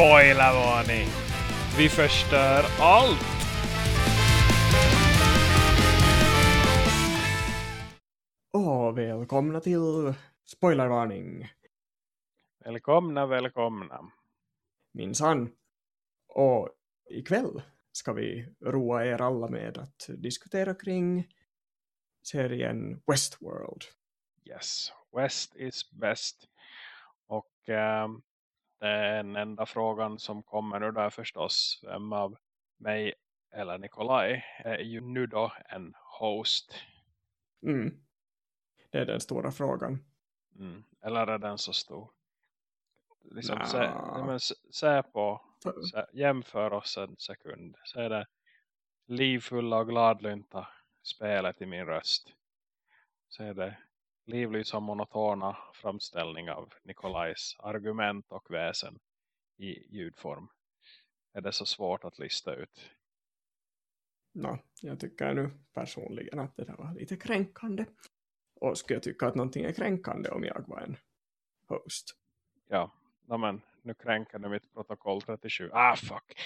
Spoilervarning! Vi förstör allt! Och välkomna till spoilervarning. Välkomna, välkomna. Minsann. Och ikväll ska vi roa er alla med att diskutera kring serien Westworld. Yes, West is best. Och äh, den enda frågan som kommer nu där förstås, vem av mig eller Nikolaj är ju nu då en host. Mm. Det är den stora frågan. Mm. Eller är den så stor? Liksom, Nja. se, men, se, se på, se, jämför oss en sekund. Är det livfulla och gladlynta spelet i min röst. Är det och monotona framställning av Nikolajs argument och väsen i ljudform. Är det så svårt att lista ut? Nå, jag tycker nu personligen att det där var lite kränkande. Och skulle jag tycka att någonting är kränkande om jag var en host? Ja, no, men nu kränker du mitt protokoll 37. Ah, fuck.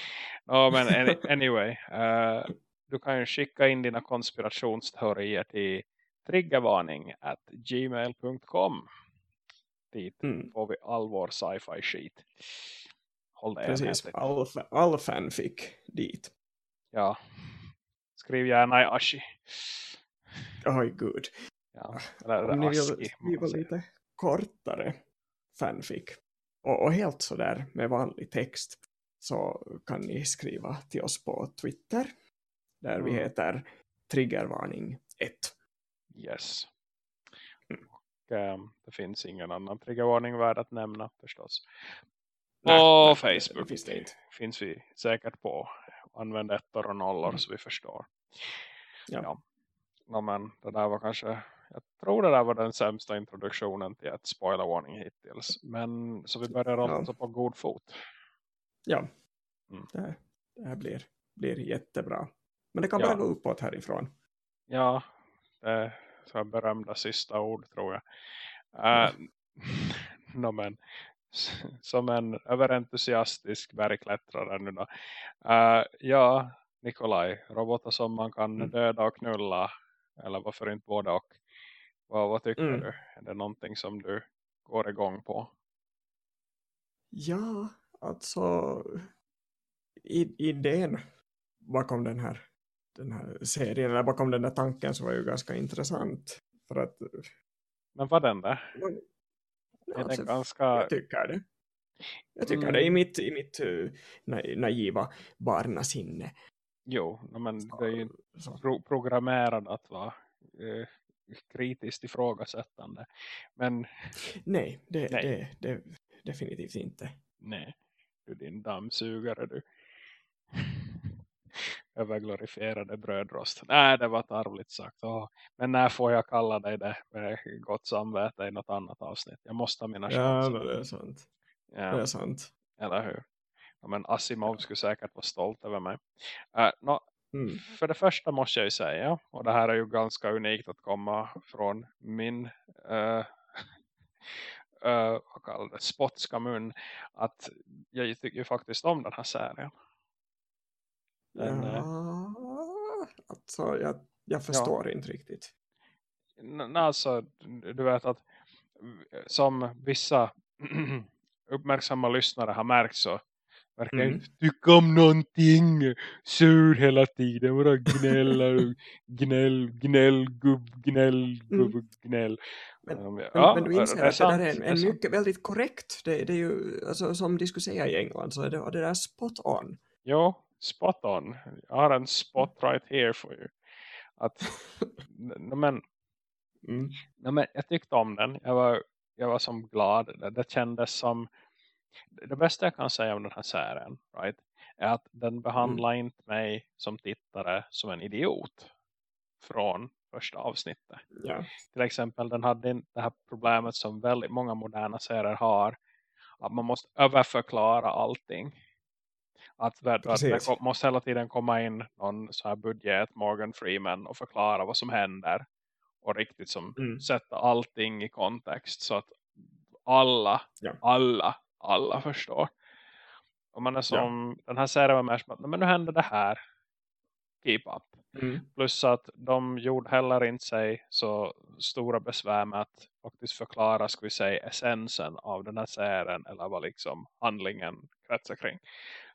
No, men any, anyway. Uh, du kan ju skicka in dina konspirationsteorier till triggervarning at gmail.com. Dit Mm. får vi all vår sci-fi shit. Håll det Precis, all, all fanfic dit. Ja. Skriv gärna i Ashi. Oj gud. Ja. Eller, Om ni vill skriva lite kortare fanfic och, och helt sådär med vanlig text så kan ni skriva till oss på Twitter där vi Mm. heter triggervarning 1. Yes. Och, ehm, det finns ingen annan triggervarning värd att nämna förstås. Nej, och nej, Facebook det finns finns vi säkert på. Använd ettor och nollor Mm. så vi förstår. Ja. Ja. Nå, men det där var kanske, jag tror det där var den sämsta introduktionen till ett spoilervarning hittills. Men så vi börjar Ja. alltså på god fot. Ja, Mm. det, det här blir, blir jättebra. Men det kan Ja. bara gå uppåt härifrån. Ja, det så här berömda sista ord tror jag. Ja. Uh, no, men, som en överentusiastisk bergklättrare nu då. Uh, ja, Nikolaj, robotar som man kan Mm. döda och knulla. Eller varför inte både och. Vad, vad tycker Mm. du? Är det någonting som du går igång på? Ja, alltså i, idén bakom den här, den här serien eller bakom den där tanken så var ju ganska intressant. För att Men vad den där? ja, Är den alltså, ganska... jag tycker det. Jag tycker Mm. det i mitt, i mitt uh, na- naiva barnasinne. Jo, men det är ju Så, pro programmerad att vara eh, kritiskt ifrågasättande. Men nej, det, Nej. Det, det definitivt inte. nej, du din dammsugare du. Överglorifierade brödrost. Nej, det var tarvligt sagt. Åh. Men när får jag kalla dig det med gott samvete i något annat avsnitt? Jag måste ha mina Ja, chanser. men det är sant. Det Ja, är sant. eller hur? Ja, men Asimov skulle säkert vara stolt över mig. Uh, no, Mm. för det första måste jag ju säga, och det här är ju ganska unikt att komma från min uh, uh, vad kallar det, spotska mun, att jag tycker ju faktiskt om den här serien. Eh, Ja, alltså jag, jag förstår inte riktigt. n- alltså, du vet att som vissa uppmärksamma lyssnare har märkt så verkar Mm. inte tycka om någonting. Sur hela tiden. Bara gnälla gnäll, gnäll, gubb, gnäll, gubb, gnäll. Men- Um, Men, ja, men du inser det är att det där sant, är en, är en sant. mycket väldigt korrekt, det, det är ju alltså, som de skulle säga i England så är det, det där spot on. Jo, spot on. Jag har en spot right here for you. Att, men, Mm. men jag tyckte om den. Jag var, jag var som glad. Det, det kändes som... Det bästa jag kan säga om den här serien right, är att den behandlar inte mig som tittare som en idiot från första avsnittet. Ja. Till exempel den hade det här problemet som väldigt många moderna serier har. Att man måste överförklara allting. Att, att det måste hela tiden komma in någon så här budget Morgan Freeman och förklara vad som händer. Och riktigt som Mm. sätta allting i kontext så att alla, Ja. alla, alla förstår. Och man är som, ja. den här serien var mer som att, men nu händer det här. Keep up. Mm. Plus att de gjorde heller inte sig så stora besvär med att faktiskt förklara, ska vi säga, essensen av den här serien. Eller vad liksom handlingen kretsar kring.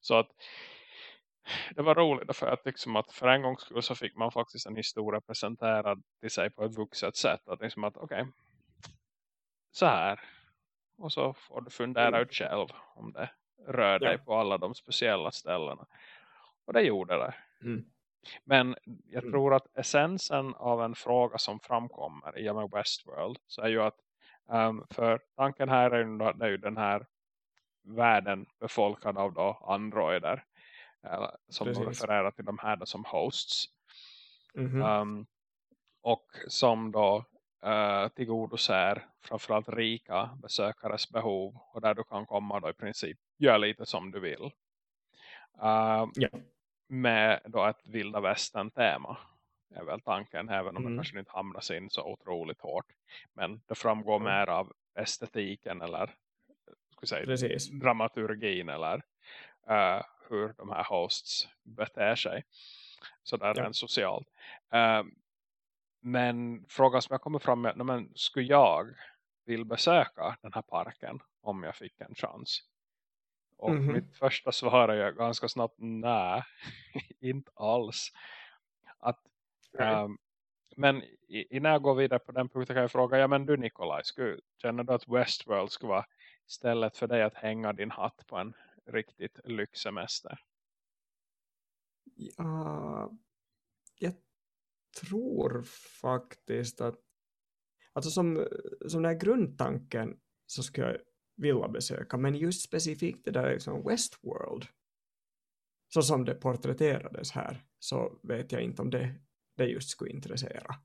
Så att det var roligt för att, liksom att för en gångs skull så fick man faktiskt en historia presenterad till sig på ett vuxet sätt. Att liksom att okej, okay, så här. Och så får du fundera mm. ut själv om det rör dig ja. på alla de speciella ställena. Och det gjorde det. Mm. Men jag mm. tror att essensen av en fråga som framkommer i med Westworld så är ju att um, för tanken här är ju, är ju den här världen befolkad av då androider eller, som Precis. refererar till de här då som hosts. Mm -hmm. um, och som då uh, tillgodoser framförallt rika besökares behov och där du kan komma då i princip göra lite som du vill. Uh, ja. Med då ett vilda västern tema är väl tanken även om mm. det kanske inte hamnas in så otroligt hårt. Men det framgår mm. mer av estetiken eller säga, Precis. dramaturgin eller uh, hur de här hosts beter sig. Så där ja. rent socialt. Uh, men frågan som jag kommer fram med, men skulle jag vill besöka den här parken om jag fick en chans? Och mm -hmm. mitt första svar är ganska snabbt, nej, inte alls. Att, um, men innan jag går vidare på den punkten kan jag fråga, ja men du Nikolaj, skulle, känner du att Westworld skulle vara stället för dig att hänga din hatt på en riktigt lyxsemester? Ja, jag tror faktiskt att alltså som, som den här grundtanken så ska jag vilja besöka men just specifikt det där liksom Westworld så som det porträtterades här så vet jag inte om det, det just skulle intressera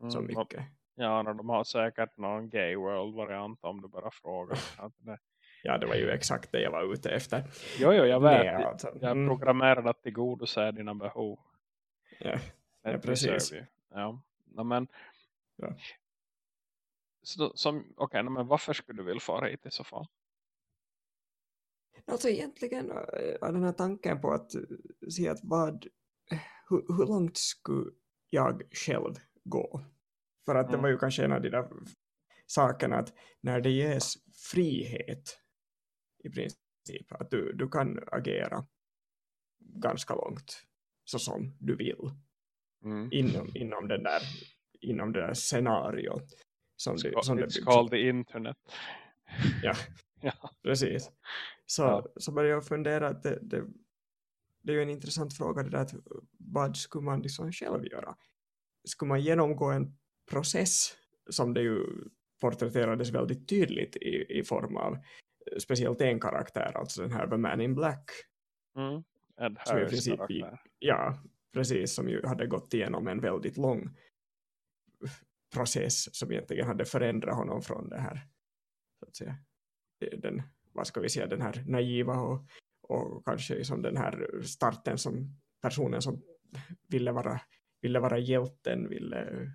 mm, så mycket. Ja, de har säkert någon gay world-variant om du bara frågar. det... Ja, det var ju exakt det jag var ute efter. Jo, jo jag vet. Mer, alltså. Jag är mm. programmerad att tillgodose dina behov. Ja, ja precis. Ja, men... Ja. Så, som, okej, okay, men varför skulle du vilja fara hit i så fall? Alltså egentligen är den här tanken på att se att vad, hur, hur långt skulle jag själv gå? För att mm. det var ju kanske en av de där sakerna att när det ges frihet i princip, att du, du kan agera ganska långt så som du vill mm. inom, inom, den där, inom det där scenariot som det, som det called the internet. Ja, ja. precis. Så, ja. så började jag fundera att det, det, det är ju en intressant fråga det där att vad skulle man liksom själv göra? Skulle man genomgå en process som det ju porträtterades väldigt tydligt i, i form av speciellt en karaktär, alltså den här The Man in Black. Mm. Ed Harris karaktär. Ja, precis, som ju hade gått igenom en väldigt lång process som egentligen hade förändrat honom från det här så att säga, den, vad ska vi säga, den här naiva och, och kanske liksom den här starten som personen som ville vara, ville vara hjälten, ville,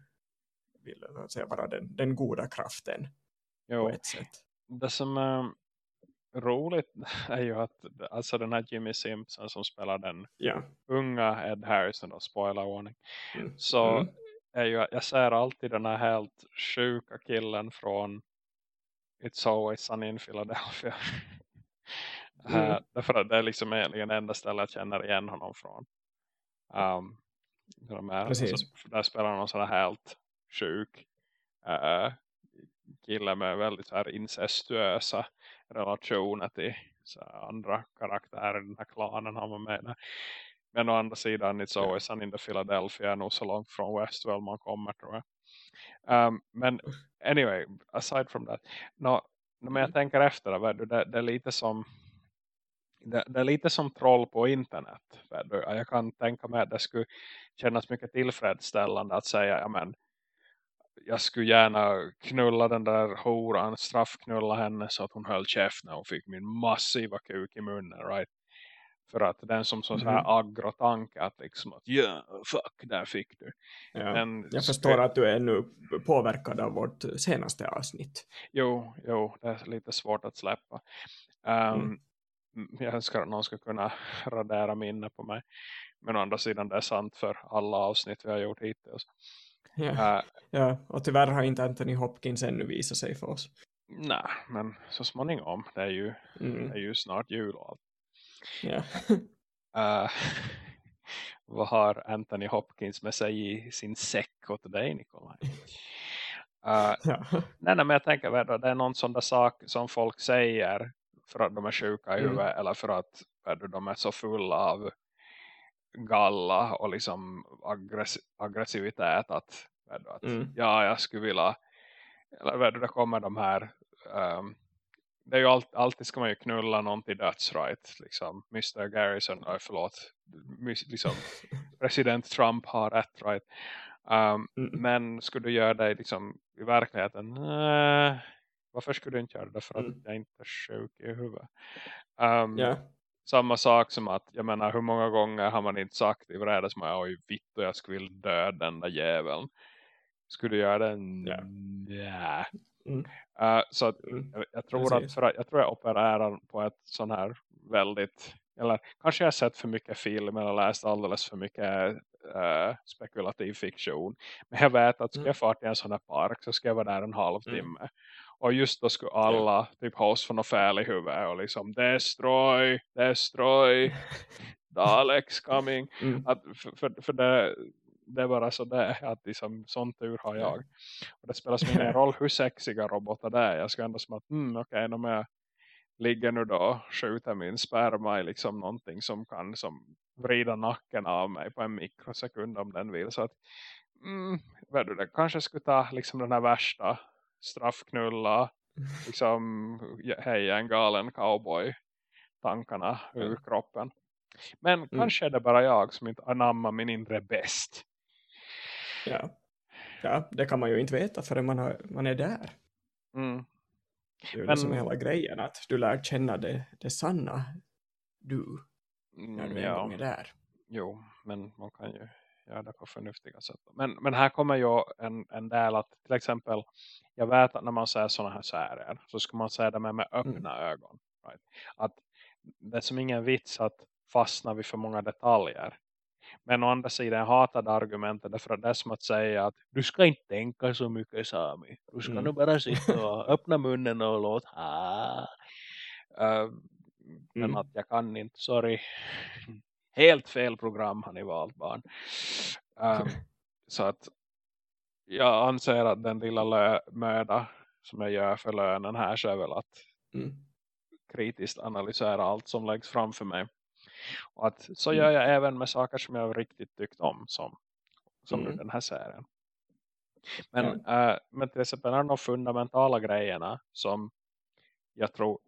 ville så att säga, vara den, den goda kraften jo. på ett sätt. Det som är roligt är ju att alltså den här Jimmy Simpson som spelar den ja. unga Ed Harrison, då, spoiler warning. Mm. Så mm är ju, jag ser alltid den här helt sjuka killen från It's Always Sunny in Philadelphia. Mm. uh, därför att det är liksom egentligen enda stället jag känner igen honom från. Um, de här, alltså, där spelar han någon sån här helt sjuk uh, kille med väldigt så här incestuösa relationer till andra karaktärer i den här klanen han var med. Men å andra sidan, It's Always Sun in the Philadelphia nog så långt från Westwell man kommer tror jag. Um, men anyway, aside from that. No, men jag mm. tänker efter, det, det är lite som det, det, är lite som troll på internet. Jag kan tänka mig att det skulle kännas mycket tillfredsställande att säga, ja men jag skulle gärna knulla den där horan, straffknulla henne så att hon höll käft när hon fick min massiva kuk i munnen, right? För att den som så, så här mm. aggro-tanke att liksom att yeah, fuck, där fick du. Ja. Men, jag förstår att du är nu påverkad av vårt senaste avsnitt. Jo, jo det är lite svårt att släppa. Um, mm. jag önskar att någon ska kunna radera minne på mig. Men å andra sidan det är sant för alla avsnitt vi har gjort hittills. Ja, uh, ja och tyvärr har inte Anthony Hopkins ännu visat sig för oss. Nej, men så småningom. Det är ju, mm. det är ju snart jul och allt. Ja. uh, vad har Anthony Hopkins med sig i sin säck åt dig, Nikolaj? Uh, ja. nej, nej, men jag tänker att det är någon sån där sak som folk säger för att de är sjuka i mm. huvudet eller för att de är så fulla av galla och liksom aggress aggressivitet att, att mm. ja, jag skulle vilja eller det kommer de här um, det är ju all, alltid ska man ju knulla någon till döds right? liksom Mr. Garrison, äh, förlåt liksom, president Trump har rätt right? Um, mm. men skulle du göra det liksom, i verkligheten äh, varför skulle du inte göra det för att mm. jag inte är sjuk i huvudet um, ehm, yeah. Samma sak som att jag menar hur många gånger har man inte sagt i som jag oj vitt och jag skulle vilja dö den där jäveln skulle du göra det? Yeah. Yeah. Mm. Uh, så att, mm. jag, jag, tror att, för att jag tror jag opererar på ett sån här väldigt eller kanske jag har sett för mycket film eller läst alldeles för mycket uh, spekulativ fiktion. Men jag vet att ska mm. jag fara till en sån här park så ska jag vara där en halvtimme. Mm. Och just då skulle alla typ för något fel i huvudet och liksom destroy, destroy, Daleks coming. Mm. Att för, för, för det, det är bara så det att liksom, sån tur har jag. Och det spelar ingen roll hur sexiga robotar det är. Jag ska ändå som att, mm, okej, okay, jag ligger nu då skjuter min sperma i liksom någonting som kan som vrida nacken av mig på en mikrosekund om den vill. Så att, mm, du, det kanske skulle ta liksom den här värsta straffknulla, liksom hej en galen cowboy tankarna ur kroppen. Men mm. kanske är det bara jag som inte anammar min inre bäst. Ja. ja, det kan man ju inte veta förrän man, har, man är där. Mm. Det är ju Men, det som är hela grejen, att du lär känna det, det sanna du när du ja. en gång är där. Jo, men man kan ju göra det på förnuftiga sätt. Men, men här kommer ju en, en del att till exempel, jag vet att när man säger sådana här serier så ska man säga det med, med öppna mm. ögon. Right? Att det är som ingen vits att fastna vid för många detaljer. Men å andra sidan jag hatade argumentet därför att det är som att säga att du ska inte tänka så mycket Sami. Du ska mm. nog bara sitta och öppna munnen och låta ha. Uh, men mm. att jag kan inte, sorry. Helt fel program har ni valt barn. Um, så att jag anser att den lilla möda som jag gör för lönen här så är väl att mm. kritiskt analysera allt som läggs framför mig. Och att så mm. gör jag även med saker som jag riktigt tyckt om som, som mm. den här serien. Men, ja. äh, men till exempel de fundamentala grejerna som jag tror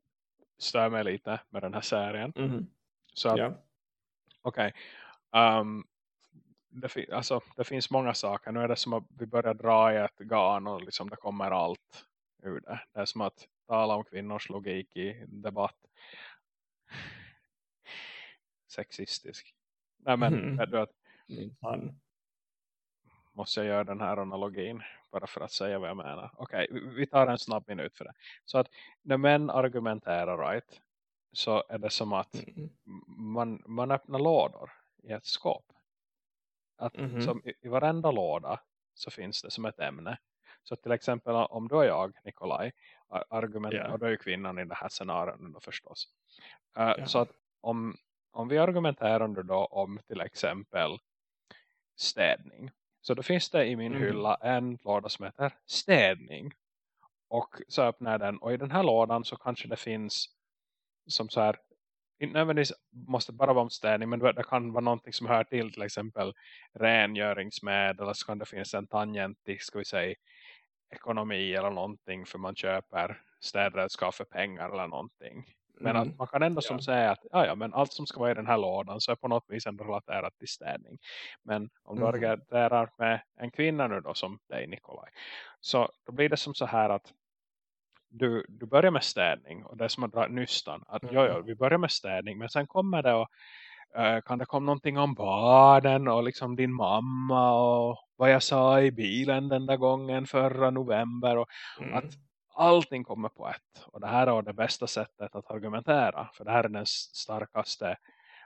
stör mig lite med den här serien. Mm. Så att, ja. Okej. Okay. Um, det, fi alltså, det finns många saker. Nu är det som att vi börjar dra i ett garn och liksom det kommer allt ur det. Det är som att tala om kvinnors logik i debatt sexistisk. Nej men, mm. du att han. måste jag göra den här analogin bara för att säga vad jag menar. Okej, okay, vi tar en snabb minut för det. Så att när män argumenterar right så är det som att mm. man, man öppnar lådor i ett skåp. Att mm. som i, i varenda låda så finns det som ett ämne. Så till exempel om du och jag, Nikolaj, argumenterar, yeah. och du är kvinnan i det här scenariot förstås. Uh, yeah. Så att om, om vi argumenterar då om till exempel städning. Så då finns det i min mm. hylla en låda som heter städning. Och så öppnar jag den. Och i den här lådan så kanske det finns som så här. Inte nödvändigtvis måste bara vara om städning. Men det kan vara någonting som hör till till exempel rengöringsmedel. Eller så kan det finnas en tangent till ska vi säga ekonomi eller någonting. För man köper städredskap för pengar eller någonting. Men mm. att man kan ändå som ja. säga att ja, ja, men allt som ska vara i den här lådan så är på något vis ändå relaterat till städning. Men om du mm. argumenterar med en kvinna nu då som dig Nikolaj. Så då blir det som så här att du, du börjar med städning och det är som att dra nystan. Att mm. ja, ja, vi börjar med städning men sen kommer det och uh, kan det komma någonting om barnen och liksom din mamma och vad jag sa i bilen den där gången förra november och mm. att allting kommer på ett. Och det här är det bästa sättet att argumentera. För det här är den starkaste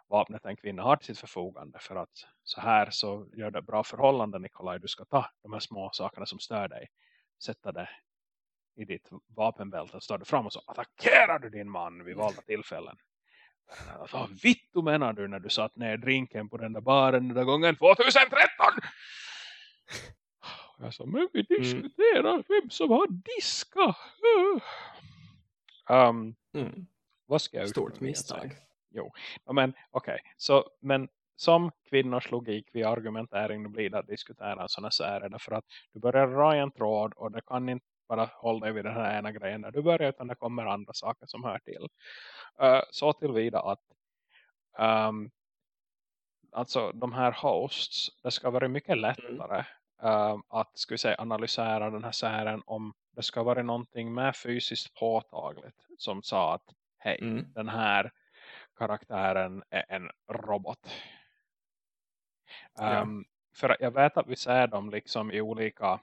vapnet en kvinna har till sitt förfogande. För att så här så gör det bra förhållanden Nikolaj. Du ska ta de här små sakerna som stör dig. Sätta det i ditt vapenbälte. Står du fram och så attackerar du din man vid valda tillfällen. Vad vitt du menar du när du satt ner drinken på den där baren den där gången 2013? Jag sa, men vi mm. diskuterar mm. vem som har diska. Um, mm. Vad ska jag Stort misstag. Jo, men okej. Okay. Så, men som kvinnors logik vid argumentering blir det att diskutera sådana särer. Därför att du börjar dra en tråd och det kan inte bara hålla dig vid den här ena grejen där du börjar utan det kommer andra saker som hör till. Uh, så tillvida att um, alltså de här hosts, det ska vara mycket mm. lättare uh, att ska vi säga, analysera den här sären om det ska vara någonting med fysiskt påtagligt som sa att hej, mm. den här karaktären är en robot. Um, ja. Ehm, för jag vet att vi ser dem liksom i olika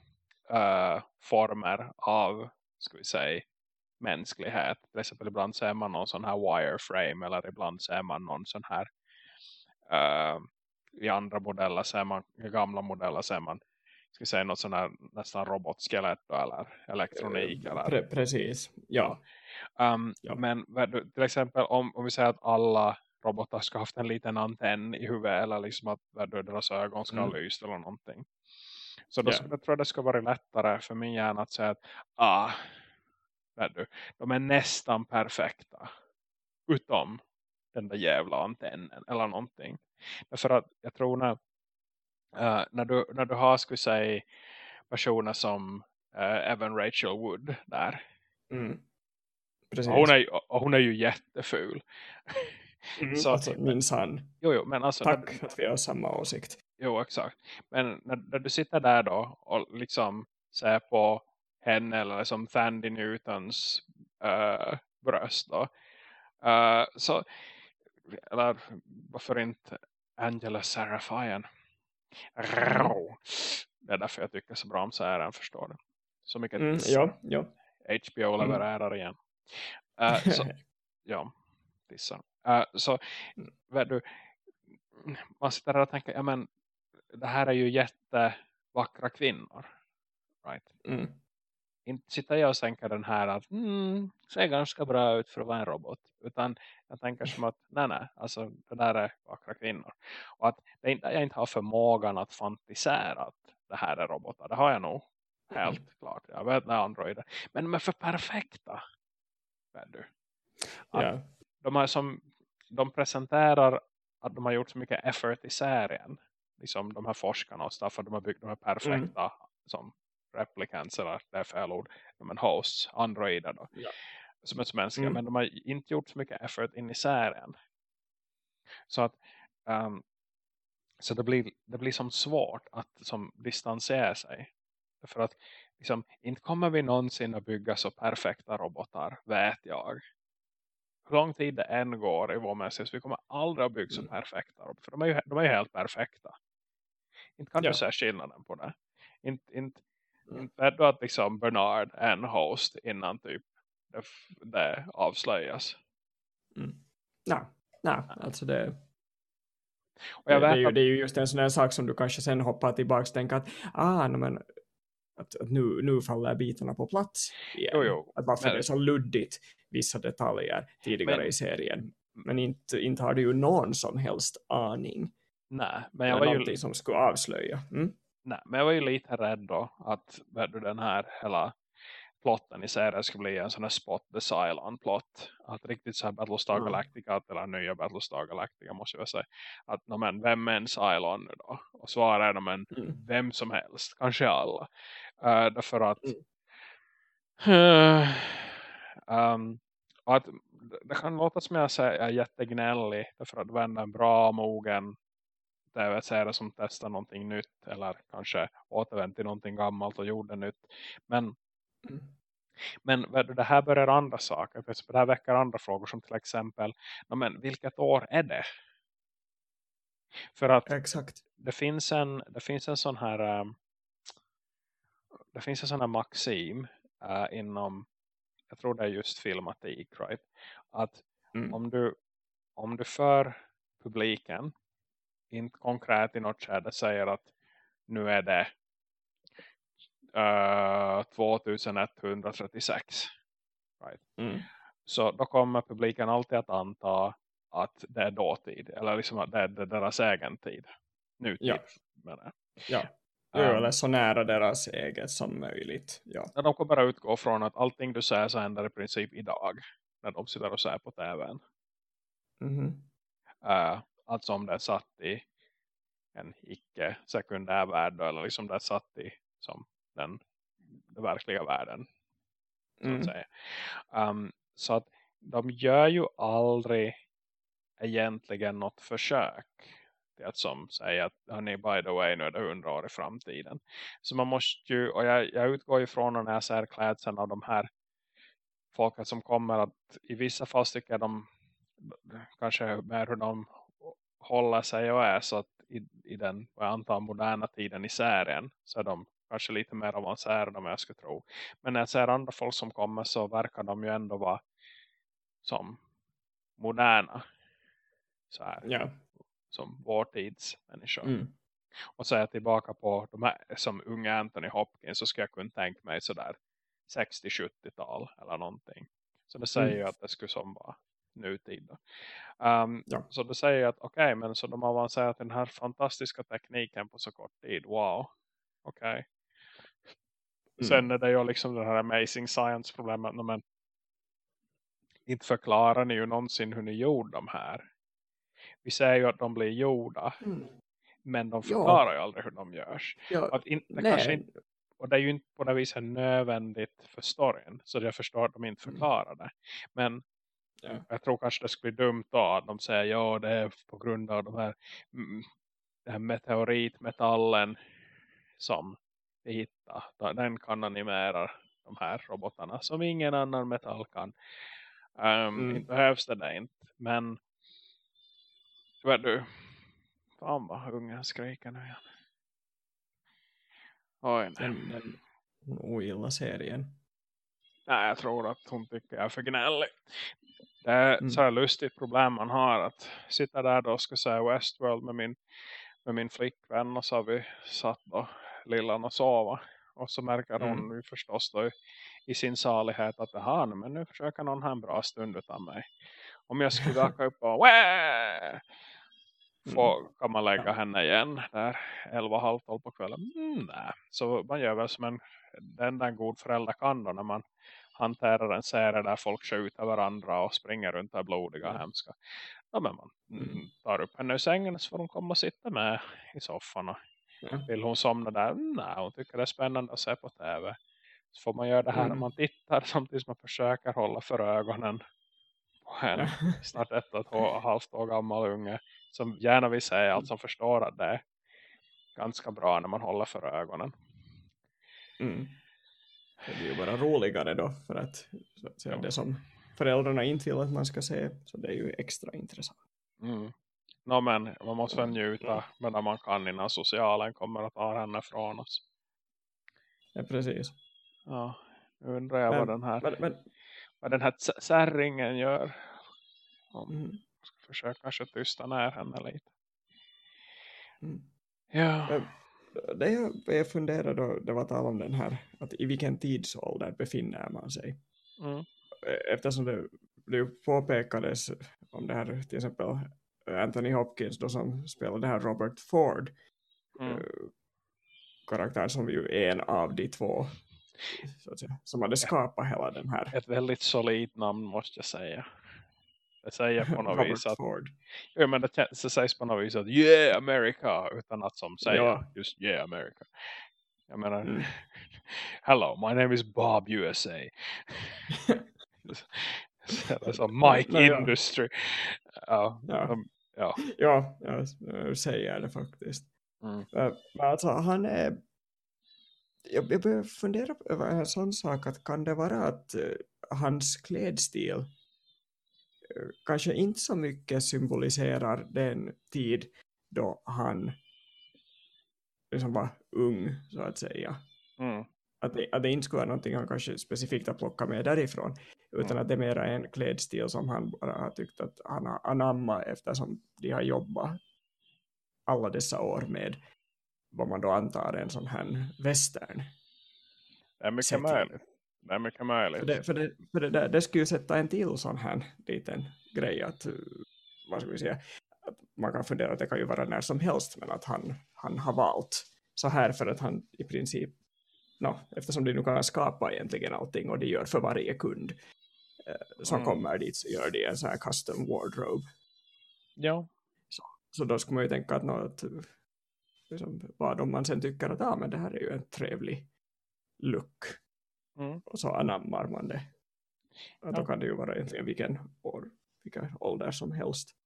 uh, former av, ska vi säga, mänsklighet. Till exempel ibland ser man någon sån här wireframe eller ibland ser man någon sån här uh, i andra modeller ser man, gamla modeller ser man ska säga något sån här nästan robotskelett eller elektronik. Eller... Pre precis, ja. Um, ja. Men till exempel om, om vi säger att alla robotar ska ha haft en liten antenn i huvudet eller liksom att deras ögon ska ha mm. lyst eller någonting. Så då yeah. skulle jag tro att det ska vara lättare för min hjärna att säga att ah, du, de är nästan perfekta. Utom den där jävla antennen eller någonting. Därför att jag tror när, uh, när, du, när du har skulle säga personer som uh, Evan Rachel Wood där. Mm. Hon, är, hon är ju jätteful. Mm, så, alltså, minsann. Jo, jo, men alltså, Tack när, att vi har samma åsikt. Jo, exakt. Men när, när, du sitter där då och liksom ser på henne eller som Thandy Newtons uh, bröst då. Uh, så, eller varför inte Angela Serafian? Mm. Det är därför jag tycker så bra om serien, förstår du. Så mycket mm, ja, ja. HBO mm. levererar mm. igen. Uh, så, ja, tissa. Uh, så, mm. du, man sitter där och tänker, ja men det här är ju jättevackra kvinnor. Right? Mm. Inte sitter jag och tänker den här att mm, ser ganska bra ut för att vara en robot. Utan jag tänker som att nej nej, alltså det där är vackra kvinnor. Och att det inte, jag inte har förmågan att fantisera att det här är robotar. Det har jag nog helt mm. klart. Jag vet när androider. Men de är för perfekta. Vet du? Yeah. de, som, de presenterar att de har gjort så mycket effort i serien liksom de här forskarna och stuff, de har byggt de här perfekta mm. som replicants eller det är fel ord, men hosts, androider då, ja. som är mänskliga, mm. men de har inte gjort så mycket effort in i serien. Så att um, så det blir, det blir som svårt att som distansera sig. För att liksom, inte kommer vi någonsin att bygga så perfekta robotar, vet jag. Hur lång tid det än går i vår mänsklighet, vi kommer aldrig att bygga så mm. perfekta robotar. För de är ju, de är ju helt perfekta. Inte kan ja. du se skillnaden på det. Inte, inte, mm. inte vet du att liksom Bernard är en host innan typ det, det avslöjas. Mm. Nej, nej, alltså det... Och jag det, det, är ju, det är ju just en sån här sak som du kanske sen hoppar tillbaka och tänker att, ah, no, men, att, att nu, nu faller bitarna på plats igen. Jo, jo. Att varför men, det är så luddigt vissa detaljer tidigare men, i serien. Men inte, inte har du ju någon som helst aning Nej, men jag var ju... som skulle avslöja. Mm? Nej, men jag var ju lite rädd då att den här hela plotten i serien skulle bli en sån här spot the Cylon plott. Att riktigt så här Battlestar mm. Galactica eller nya Battlestar Galactica måste jag säga. Att no, men, vem är en Cylon nu då? Och svarar de men mm. vem som helst. Kanske alla. Uh, därför att mm. uh, um, att det kan låta som jag säger jättegnällig. Därför att det var en bra mogen tv-serie som testar någonting nytt eller kanske återvänt till någonting gammalt och gjorde nytt. Men, mm. men det här börjar andra saker. För det här väcker andra frågor som till exempel men vilket år är det? För att Exakt. Det, finns en, det finns en sån här um, det finns en sån här maxim uh, inom jag tror det är just filmatik, right? Att Mm. om du om du för publiken inte konkret i något skede säger att nu är det uh, 2136 right? Mm. så då kommer publiken alltid att anta att det är dåtid eller liksom att det är deras egen tid nutid Ja. menar jag. Ja. Um, eller så nära deras eget som möjligt. Ja. De kommer att utgå från att allting du säger så händer i princip idag. När de sitter och ser på tvn. Mhm. Uh, alltså om det är satt i en icke sekundär värld. Eller liksom det är satt i som den, den verkliga världen. Så, Mm. att säga. Um, så att de gör ju aldrig egentligen något försök till att som säga att hörni, by the way, nu är det hundra år i framtiden. Så man måste ju, och jag, jag utgår ifrån när jag ser klädseln av de här folket som kommer att i vissa fall tycker de kanske mer hur de håller sig och är så att i, i den, vad jag antar, moderna tiden i serien så är de kanske lite mer avancerade än jag skulle tro. Men när jag ser andra folk som kommer så verkar de ju ändå vara som moderna så här, Ja. som vår tids människor. Mm. Och så är jag tillbaka på de här som unga Anthony Hopkins så ska jag kunna tänka mig sådär 60-70-tal eller någonting. Så det säger Mm. ju att det skulle som vara nutid. Um, Ja. Så det säger att okej, men så de avancerat den här fantastiska tekniken på så kort tid. Wow. Okej. Mm. Sen är det ju liksom det här amazing science problemet. Men inte förklarar ni ju någonsin hur ni gjorde de här. Vi säger ju att de blir gjorda. Mm. Men de Ja. förklarar ju aldrig hur de görs. Ja, Att in, det kanske inte, och det är ju inte på det viset nödvändigt för storyn. Så jag förstår att de inte Mm. förklarar det. Men Ja. jag tror kanske det skulle bli dumt då att de säger ja det är på grund av de här, mm, den här meteoritmetallen som vi hittar. Den kan animera de här robotarna som ingen annan metall kan. Um, Mm. Inte behövs det där inte. Men vet du, fan vad ungen skriker nu igen. Oj, nej. Den, den ogillar serien. Nej, jag tror att hon tycker jag är för gnällig. Det är Mm. så här lustigt problem man har att sitta där då och ska säga Westworld med min, med min flickvän och så har vi satt då lillan och sova. Och så märker hon Mm. ju förstås då i, i sin salighet att aha, nu, men nu försöker någon ha en bra stund utan mig. Om jag skulle vaka upp och Wah! Få, kan man lägga henne igen där 11 halv 12 på kvällen? Mm, nej. Så man gör väl som en, den där god förälder kan då när man hanterar en serie där folk skjuter varandra och springer runt där blodiga och Mm. hemska. Ja, men man Mm. mm. tar upp henne ur sängen så får hon komma och sitta med i soffan. Och Ja. vill hon somna där? Mm, nej, hon tycker det är spännande att se på tv. Så får man göra det här när Mm. man tittar samtidigt som man försöker hålla för ögonen på en snart ett och ett halvt år gammal unge som gärna vill säga allt som förstår att det är ganska bra när man håller för ögonen. Mm. Det blir ju bara roligare då för att, så att säga, Ja. det som föräldrarna inte vill att man ska se så det är ju extra intressant. Mm. Nå men man måste väl njuta medan man kan innan socialen kommer att ta henne från oss. Ja, precis. Ja, nu undrar jag vad den här, Men, men, vad den här särringen gör. Om mm, ska försöka kanske tysta ner henne lite. mm. Ja. Men Det jag, jag funderade då, det var tal om den här, att i vilken tidsålder befinner man sig? Mm. Eftersom det, det påpekades om det här till exempel Anthony Hopkins då som spelade det här Robert Ford Mm. eh, karaktär som ju är en av de två så att säga, som hade skapat hela den här Ett väldigt solid namn måste jag säga. Det säger på något vis att Ford. Ja, men det, det sägs på något vis att yeah America utan att som säger Ja. just yeah America. Jag menar, Mm. hello my name is Bob USA. Som Mike ja. Industry. Ja, Ja. de- ja. Ja, jag säger det faktiskt. Mm. Eh, Men alltså han är... Jag, jag börjar fundera över en sån sak att kan det vara att eh, hans klädstil kanske inte så mycket symboliserar den tid då han liksom var ung så att säga. Mm. att det, att det inte skulle vara någonting han kanske specifikt har plockat med därifrån utan mm. att det är mer en klädstil som han bara har tyckt att han har anammat eftersom de har jobbat alla dessa år med vad man då antar en sån här western. Det är mycket möjligt. Det är mycket möjligt. För det, för det, för det, där, det skulle ju sätta en till sån här liten grej att, vad ska vi säga, man kan fundera att det kan ju vara när som helst men att han, han har valt så här för att han i princip no, eftersom de nu kan skapa egentligen allting och de gör för varje kund eh, som mm. kommer dit så gör de en sån här custom wardrobe. Ja. Så, så då skulle man ju tänka att, något, liksom, vad om man sen tycker att ah, men det här är ju en trevlig look. Mm. Och så anammar man det. Ja. Då kan det ju vara egentligen vilken, år, vilken ålder som helst.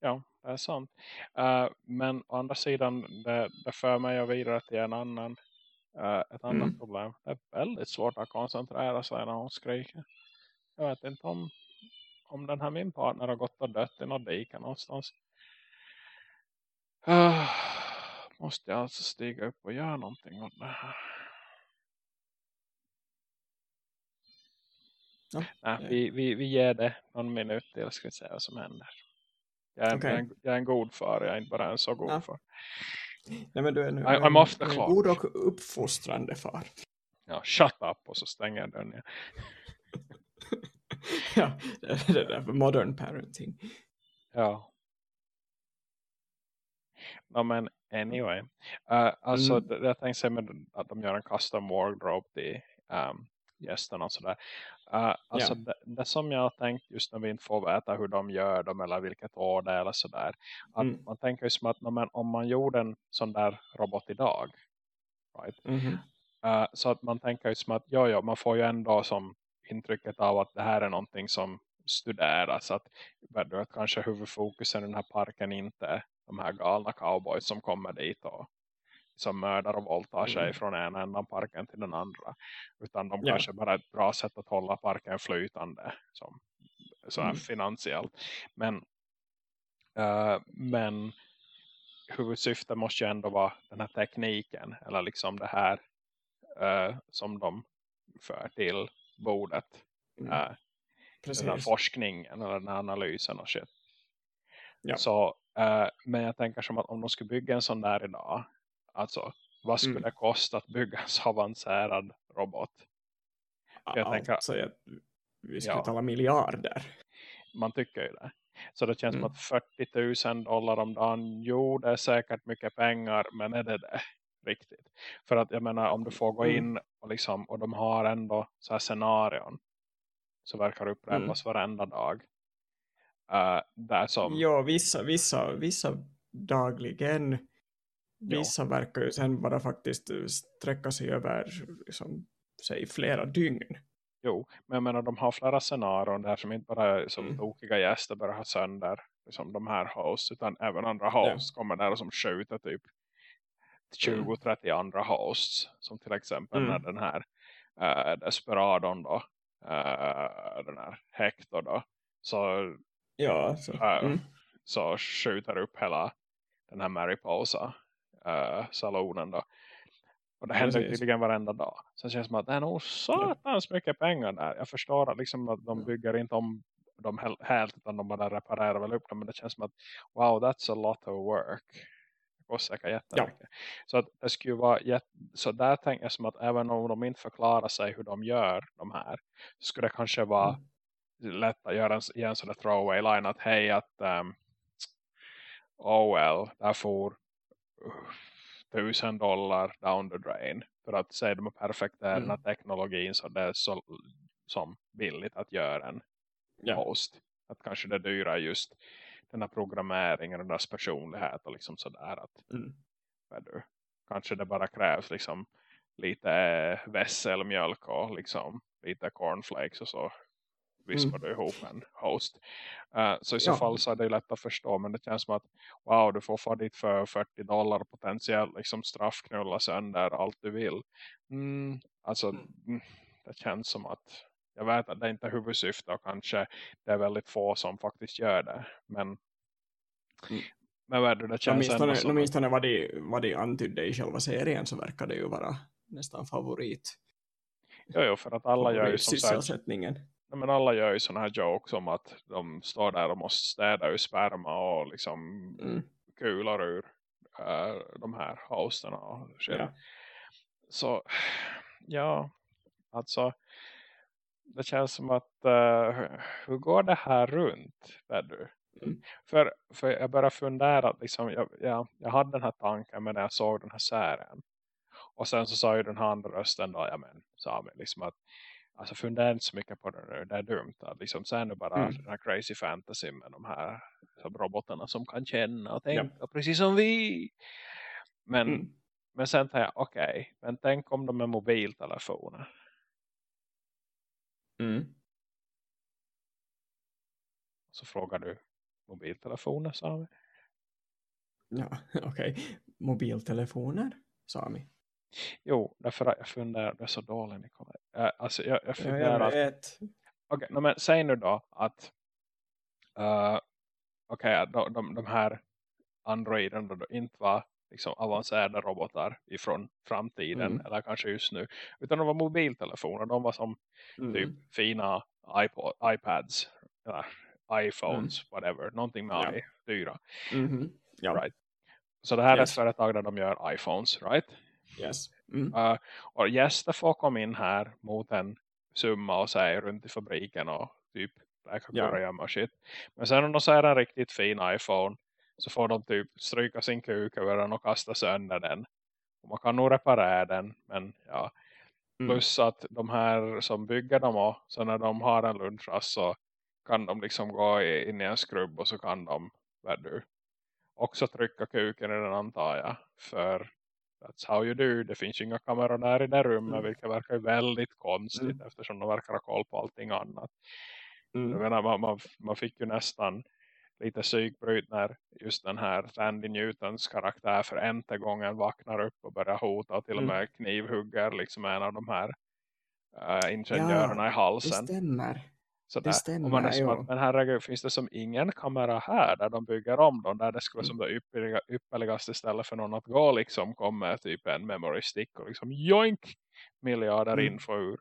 Ja, det är sant. Uh, men å andra sidan, det, det för mig vidare till en annan Uh, ett annat mm. problem. Det är väldigt svårt att koncentrera sig när hon skriker. Jag vet inte om, om den här min partner har gått och dött i något dike någonstans. Uh, måste jag alltså stiga upp och göra någonting åt det här. Ja, Nej, vi, vi, vi ger det någon minut till ska vi se vad som händer. Jag är, okay. en, jag är en god far, jag är inte bara en så god ja. far. Nej, men du är nu I, I'm off the clock. god och uppfostrande far. Ja, shut up och så stänger jag dörren. ja, det är det där för modern parenting. Ja. No, men anyway. Uh, alltså, mm. det, jag tänkte säga att de gör en custom wardrobe till um, gästerna och sådär. Uh, alltså yeah. det, det, som jag har tänkt just när vi inte får veta hur de gör dem eller vilket år det är eller sådär. Mm. Man tänker ju som att men, om man gjorde en sån där robot idag. Right? Mm -hmm. uh, så att man tänker ju som att ja, ja, man får ju ändå som intrycket av att det här är någonting som studeras. Att, att kanske huvudfokusen i den här parken inte är de här galna cowboys som kommer dit och som mördar och våldtar sig mm. från en enda parken till den andra. Utan de ja. kanske bara är ett bra sätt att hålla parken flytande som, så här mm. finansiellt. Men, uh, men huvudsyftet måste ju ändå vara den här tekniken eller liksom det här uh, som de för till bordet. Mm. Uh, den här forskningen eller den här analysen och shit. Ja. Så, men jag tänker som att om de skulle bygga en sån där idag Alltså, vad skulle mm. det kosta att bygga en så avancerad robot? Jag alltså, tänker, jag, vi skulle ja, tala miljarder. Man tycker ju det. Så det känns mm. som att 40 000 dollar om dagen, jo det är säkert mycket pengar, men är det det riktigt? För att jag menar, om du får gå mm. in och, liksom, och de har ändå så här scenarion så verkar upprepas mm. varenda dag. Uh, där som... Ja, vissa, vissa, vissa dagligen Vissa ja. verkar ju sen bara faktiskt sträcka sig över liksom, säg, flera dygn. Jo, men jag menar de har flera scenarion där som inte bara är som mm. tokiga gäster bara har sönder som de här hosts utan även andra hosts ja. kommer där som skjuter typ 20-30 mm. andra hosts som till exempel mm. när den här äh, Desperadon då äh, den här Hector då så, ja, så. Äh, så skjuter upp hela den här Mariposa äh, salonen då. Och det händer Precis. tydligen varenda dag. Det känns som att det är nog satans mycket pengar där. Jag förstår att, liksom att de bygger inte om dem helt utan de bara reparerar väl upp dem. Men det känns som att wow, that's a lot of work. Det kostar säkert jättemycket. Ja. Så att det skulle vara jätt... så där tänker jag som att även om de inte förklarar sig hur de gör de här så skulle det kanske vara mm. lätt att göra en, en sån där throwaway line att hej att um, oh well, där får tusen dollar down the drain för att säga de perfekta mm. teknologin så det är så som billigt att göra en ja. host. Att kanske det dyra just den här programmeringen och deras personlighet och liksom sådär att mm. du, kanske det bara krävs liksom lite vässelmjölk och liksom lite cornflakes och så vispar mm. du ihop en host. Uh, så i så ja. fall så är det lätt att förstå. Men det känns som att wow, du får få dit för 40 dollar potentiellt liksom straffknulla sönder allt du vill. Mm, alltså mm. mm. det känns som att jag vet att det är inte huvudsyfte och kanske det är väldigt få som faktiskt gör det. Men, mm. men vad det känns åtminstone, ändå som... Åtminstone vad de, vad de antydde i själva serien så verkar det ju vara nästan favorit. Jo, jo för att alla gör ju som sysselsättningen. Men alla gör ju sådana här jokes om att de står där och måste städa ur sperma och liksom mm. kular ur uh, de här hosterna och ja. Så ja, alltså det känns som att uh, hur går det här runt? Du? Mm. För, för jag började fundera, liksom, jag, jag, jag hade den här tanken men när jag såg den här sären. Och sen så sa ju den här andra rösten då, ja men, sa mig liksom att alltså fundera inte så mycket på det nu, det är dumt. Att liksom, sen är bara mm. den här crazy fantasy med de här som robotarna som kan känna och tänka ja. precis som vi. Men, mm. men sen tänkte jag, okej, okay, men tänk om de är mobiltelefoner. Mm. Så frågar du mobiltelefoner, Sami? Ja, okej. Okay. Mobiltelefoner, Sami? Jo, därför att jag funderar, det är så dåligt Nikolaj. Äh, alltså jag, jag funderar ja, jag Okej, okay, men säg nu då att uh, okej, okay, de, de, de här androiden då inte var liksom avancerade robotar ifrån framtiden mm. eller kanske just nu. Utan de var mobiltelefoner. De var som mm. typ fina iPod, iPads eller iPhones, mm. whatever. Någonting med ja. i, dyra. Mm. Ja. Right. Så det här yes. är ett företag där de gör iPhones, right? Yes. Mm. Uh, och gäster får komma in här mot en summa och säga runt i fabriken och typ läka ja. och shit. Men sen om de ser en riktigt fin iPhone så får de typ stryka sin kuk över den och kasta sönder den. Och man kan nog reparera den, men ja. Mm. Plus att de här som bygger dem och så när de har en lunchrast så kan de liksom gå in i en skrubb och så kan de du, också trycka kuken i den antar jag. För that's how you do. Det finns ju inga kameror där i det rummet mm. vilket verkar väldigt konstigt mm. eftersom de verkar ha koll på allting annat. Mm. Jag menar, man, man, man fick ju nästan lite psykbryt när just den här Randy Newtons karaktär för ente gången vaknar upp och börjar hota och till och mm. med knivhugger liksom en av de här uh, ingenjörerna ja, i halsen. Det stämmer. Sådär. Det stämmer, och man är som att, men herregud, finns det som ingen kamera här där de bygger om dem, där det skulle vara mm. som det ypperliga, ypperligaste stället för någon att gå liksom kommer typ en memory stick och liksom joink miljarder mm. info ur.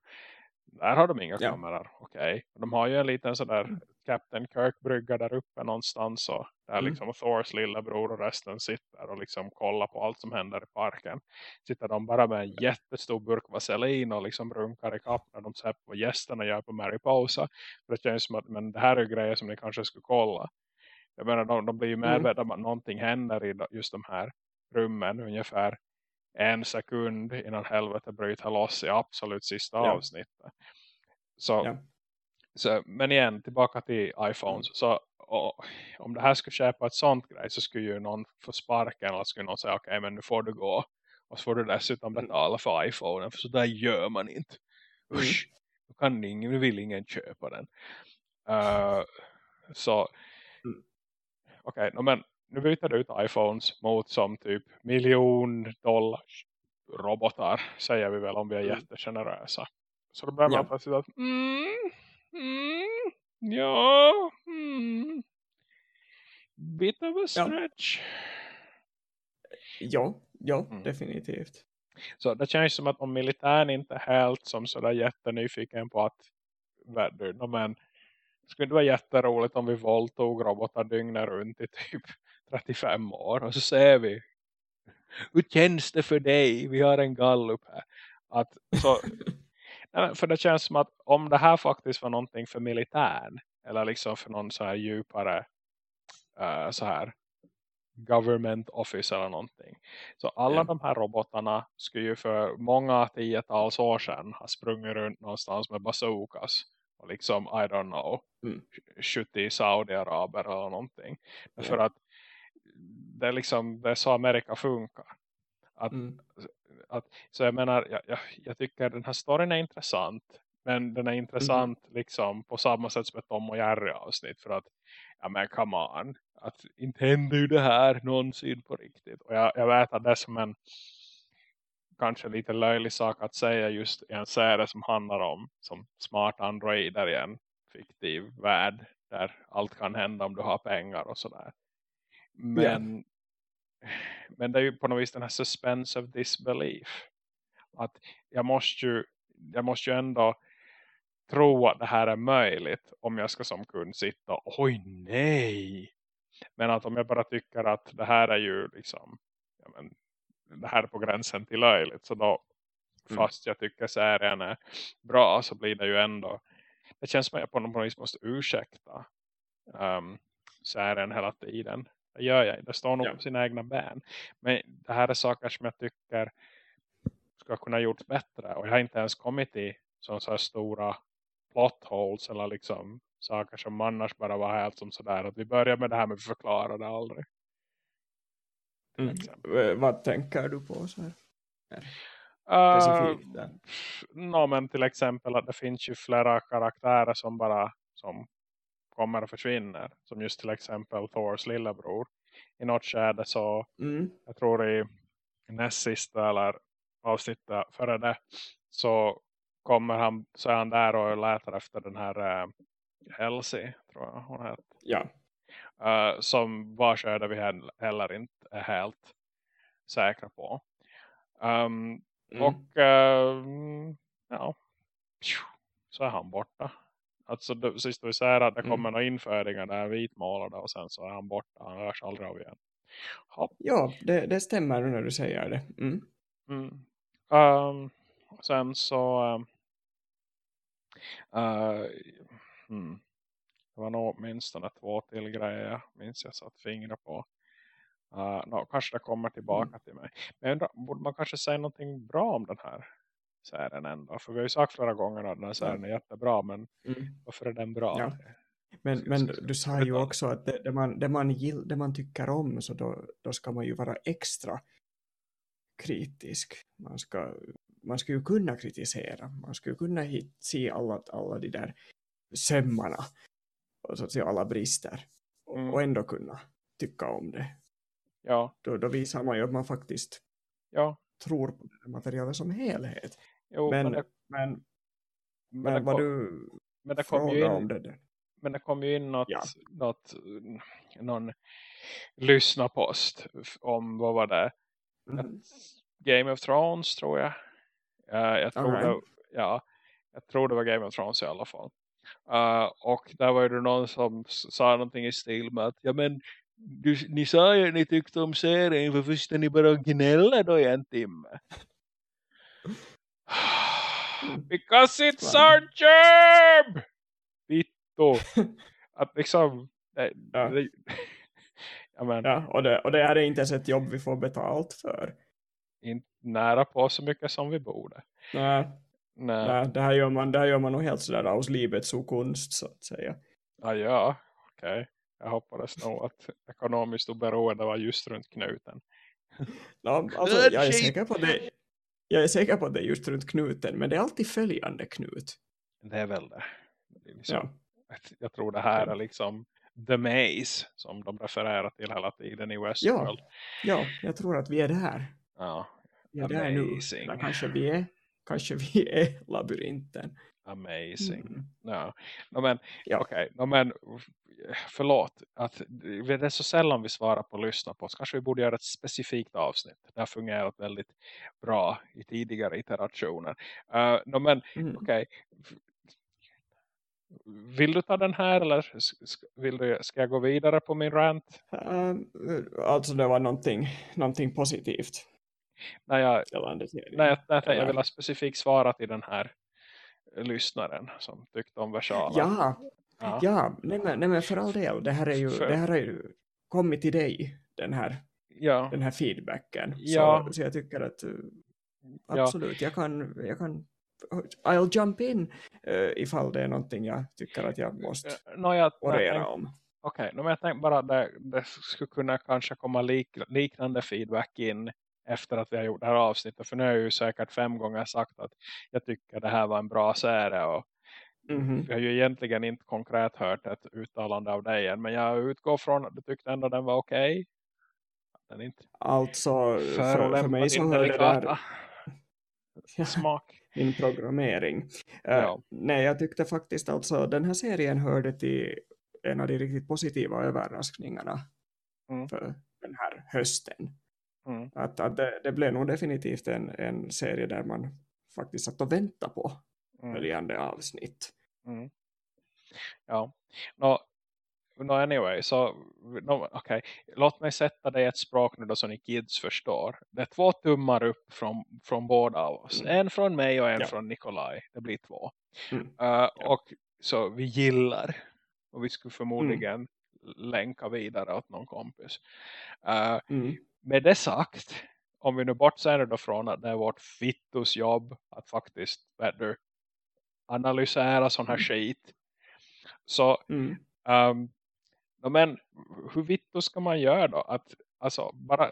Där har de inga ja. kameror, okej. Okay. De har ju en liten sådär mm. Captain Kirk-brygga där uppe någonstans och där mm. liksom Thors lillebror och resten sitter och liksom kollar på allt som händer i parken. Sitter de bara med en jättestor burk vaselin och liksom runkar i kapp när de ser på gästerna gör på Mariposa. För det känns som att men det här är grejer som ni kanske skulle kolla. Jag menar, de, de blir ju mm. medvetna om att någonting händer i just de här rummen ungefär en sekund innan helvete bryter loss i absolut sista ja. avsnittet. Så ja. Så, men igen, tillbaka till iPhones. Mm. Så och, om det här skulle köpa ett sånt grej så skulle ju någon få sparken eller skulle någon säga okej okay, men nu får du gå. Och så får du dessutom mm. betala för iPhone. För så där gör man inte. Mm. Usch, då kan ingen, nu vill ingen köpa den. Uh, så mm. okej, okay, men nu byter du ut iPhones mot som typ miljon dollars robotar säger vi väl om vi är mm. jättegenerösa. Så då börjar man ja. plötsligt att mm, Mm, ja. Mm. Bit of a stretch. Ja, ja, mm. definitivt. Så det känns som att om militären inte är helt som sådär jättenyfiken på att no, men det skulle inte vara jätteroligt om vi våldtog robotar dygnet runt i typ 35 år och så ser vi hur känns det för dig? Vi har en gallup här. Att, så, för det känns som att om det här faktiskt var någonting för militären eller liksom för någon så här djupare uh, så här government office eller någonting. Så alla yeah. de här robotarna skulle ju för många tiotals år sedan ha sprungit runt någonstans med bazookas och liksom, I don't know, mm. i Saudiaraber eller någonting. Yeah. För att det är liksom, det är så Amerika funkar. Att, mm. Att, så jag menar, jag, jag, jag, tycker den här storyn är intressant. Men den är intressant mm. liksom på samma sätt som ett Tom och Jerry avsnitt. För att, ja men come on. Att inte händer ju det här någonsin på riktigt. Och jag, jag vet att det är som en kanske lite löjlig sak att säga just i en serie som handlar om som smart androider i en fiktiv värld där allt kan hända om du har pengar och sådär. Men men det är ju på något vis den här suspense of disbelief. att jag måste ju, jag måste ju ändå tro att det här är möjligt om jag ska som kund sitta oj nej men att om jag bara tycker att det här är ju liksom ja, men, det här är på gränsen till löjligt så då mm. fast jag tycker serien är bra så blir det ju ändå det känns som att jag på något vis måste ursäkta um, serien hela tiden det gör jag, det står nog ja. på sina egna ben men det här är saker som jag tycker ska kunna gjort bättre och jag har inte ens kommit till så, så stora plot holes eller liksom saker som annars bara var helt som sådär att vi börjar med det här men vi förklarar det aldrig. Mm. Vad tänker du på så här? Uh, no, men till exempel att det finns ju flera karaktärer som bara som kommer och försvinner. Som just till exempel Thors lillebror. I något skede så mm. jag tror i näst sista eller avsnittet före det så kommer han, så är han där och letar efter den här uh, Elsie, tror jag hon heter. Ja. Uh, som vars öde vi heller inte är helt säkra på. Um, mm. Och uh, ja, så är han borta. Alltså det, sist vi säger att det kommer mm. några införingar där vitmålade och sen så är han borta. Han hörs aldrig av igen. Ja, ja det, det stämmer när du säger det. Mm. Mm. Um, sen så uh, hmm. det var nog åtminstone två till grejer minns jag satt fingrar på. Uh, no, kanske det kommer tillbaka mm. till mig. Men undrar, borde man kanske säga någonting bra om den här serien ändå? För vi har ju sagt flera gånger att den här serien är jättebra. Men mm. varför är den bra? Ja. Men, men du sa ju också att det, det, man, det, man gill, det man tycker om så då, då ska man ju vara extra kritisk. Man ska, man ska ju kunna kritisera. Man ska ju kunna hit, se alla, alla de där sömmarna och så att säga alla brister. Mm. Och ändå kunna tycka om det. Ja. Då, då visar man ju att man faktiskt ja. tror på det materialet som helhet. Jo, men, men, det, men, men, men vad kom, du men det kom ju in, det. Men det kom ju in något, ja. något någon lyssnarpost om vad var det? Mm. Game of Thrones tror jag. Uh, jag tror right. det, ja, jag tror det var Game of Thrones i alla fall. Uh, och där var det någon som sa någonting i stil med att ja men du, ni sa ju att ni tyckte om serien för först ni bara gnälla då i en timme. Because it's our job! Vittu! Att liksom... Det, ja. Det, ja, ja, och, det, och det är inte ens ett jobb vi får betalt för. Inte nära på så mycket som vi borde. Nej. Nej. Nej, det, här gör man, det här gör man nog helt sådär aus livet så konst så att säga. Ah, ja, okej. Okay. Jag hoppades nog att ekonomiskt oberoende var just runt knuten. Ja, alltså, jag, är säker på det, jag är säker på det just runt knuten, men det är alltid följande knut. Det är väl det. det är liksom, ja. Jag tror det här är liksom The Maze som de refererar till hela tiden i Westworld. Ja, ja jag tror att vi är där. Ja, vi är där nu. Eller kanske vi är, kanske vi är labyrinten. Amazing. Mm. No. No, men, ja. okay. no, men förlåt att det är så sällan vi svarar på lyssna på oss. Kanske vi borde göra ett specifikt avsnitt. Det har fungerat väldigt bra i tidigare iterationer. Uh, no, men mm. Okay. Vill du ta den här eller vill du, ska jag gå vidare på min rant? Uh, alltså det var någonting, någonting positivt. Nej, jag, nej, jag, jag vill ha specifikt svara till den här lyssnaren som tyckte om versalen. Ja, ja. ja nej, men, nej men för all del. Det här är ju, för... det här är ju kommit till dig, den här, ja. den här feedbacken. Ja. Så, så jag tycker att uh, absolut, ja. jag, kan, jag kan I'll jump in uh, ifall det är någonting jag tycker att jag måste uh, no, jag, orera jag om. Okej, okay, jag tänkte bara att det, det skulle kunna kanske komma lik, liknande feedback in efter att vi har gjort det här avsnittet. För nu har jag ju säkert fem gånger sagt att jag tycker det här var en bra serie. Och mm -hmm. Vi har ju egentligen inte konkret hört ett uttalande av dig än. Men jag utgår från att du tyckte ändå den var okej. Okay. Inte alltså för, för, för mig som hörde där smak. Min programmering. Uh, ja. nej, jag tyckte faktiskt alltså den här serien hörde till en av de riktigt positiva överraskningarna mm. för den här hösten Mm. Att, att det, det, blev nog definitivt en, en serie där man faktiskt satt och väntade på mm. följande avsnitt. Mm. Ja, no, no anyway, så no, okay. låt mig sätta i ett språk nu då så ni kids förstår. Det är två tummar upp från, från båda av oss. Mm. En från mig och en ja. från Nikolaj. Det blir två. Mm. Uh, ja. Och så vi gillar och vi skulle förmodligen mm. länka vidare åt någon kompis. Uh. Med det sagt, om vi nu bortser då från att det är vårt fittus jobb att faktiskt better analysera sån här mm. skit. Så mm. um, men hur vitt ska man göra då? Att, alltså, bara,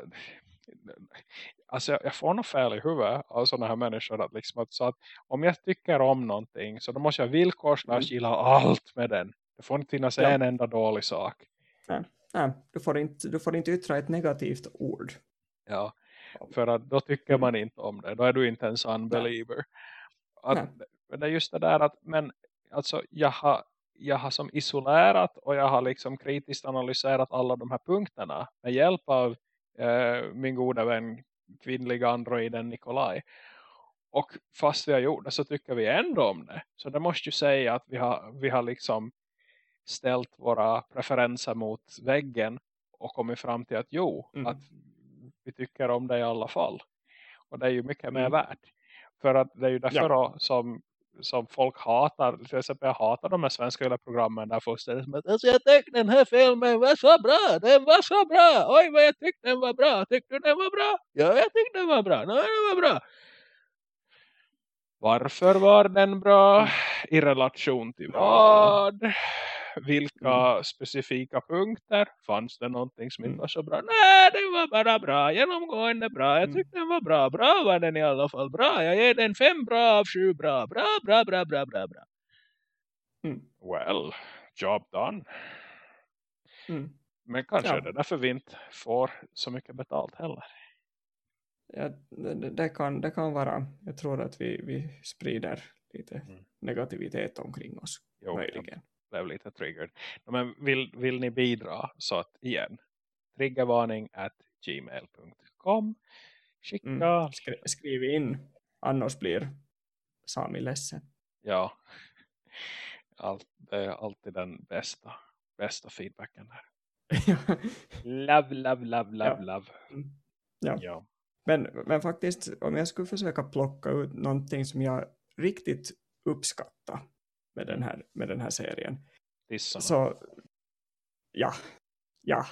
alltså jag får nog fel i huvudet av sådana här människor att, liksom att, så att om jag tycker om någonting så då måste jag villkorslöst mm. gilla allt med den. Det får inte finnas ja. en enda dålig sak. Nej, Nej du, får inte, du får inte yttra ett negativt ord. Ja, för att då tycker man inte om det. Då är du inte en sann believer. Att, det är just det där att men alltså jag har jag har som isolerat och jag har liksom kritiskt analyserat alla de här punkterna med hjälp av eh, min goda vän kvinnliga androiden Nikolaj. Och fast vi har gjort det så tycker vi ändå om det. Så det måste ju säga att vi har, vi har liksom ställt våra preferenser mot väggen och kommit fram till att jo, mm. att vi tycker om det i alla fall. Och det är ju mycket mm. mer värt. För att det är ju därför ja. som som folk hatar. Till exempel jag hatar de här svenska programmen där folk säger som att alltså jag tyckte den här filmen var så bra. Den var så bra. Oj vad jag tyckte den var bra. Tyckte du den var bra? Ja jag tyckte den var bra. Nej den var bra. Varför var den bra? I relation till vad? Vilka mm. specifika punkter fanns det någonting som inte mm. var så bra? Nej, det var bara bra, genomgående bra. Jag mm. tyckte den var bra, bra var den i alla fall. Bra, jag ger den fem bra av sju bra. Bra, bra, bra, bra, bra, bra. Mm. Well, job done. Mm. Men kanske ja. det är därför vi inte får så mycket betalt heller. Ja, det, det, kan, det kan vara. Jag tror att vi, vi sprider lite mm. negativitet omkring oss. Jo, möjligen blev lite triggered. Men vill, vill ni bidra så att igen, triggervarning at gmail.com skicka. Mm, skri, skriv in, annars blir Sami ledsen. Ja, Allt, det är alltid den bästa, bästa feedbacken där. love, love, love, love, ja. love. Mm. Ja. ja. Men, men faktiskt, om jag skulle försöka plocka ut någonting som jag riktigt uppskattar med den här, med den här serien. Tissarna. Så, ja, ja,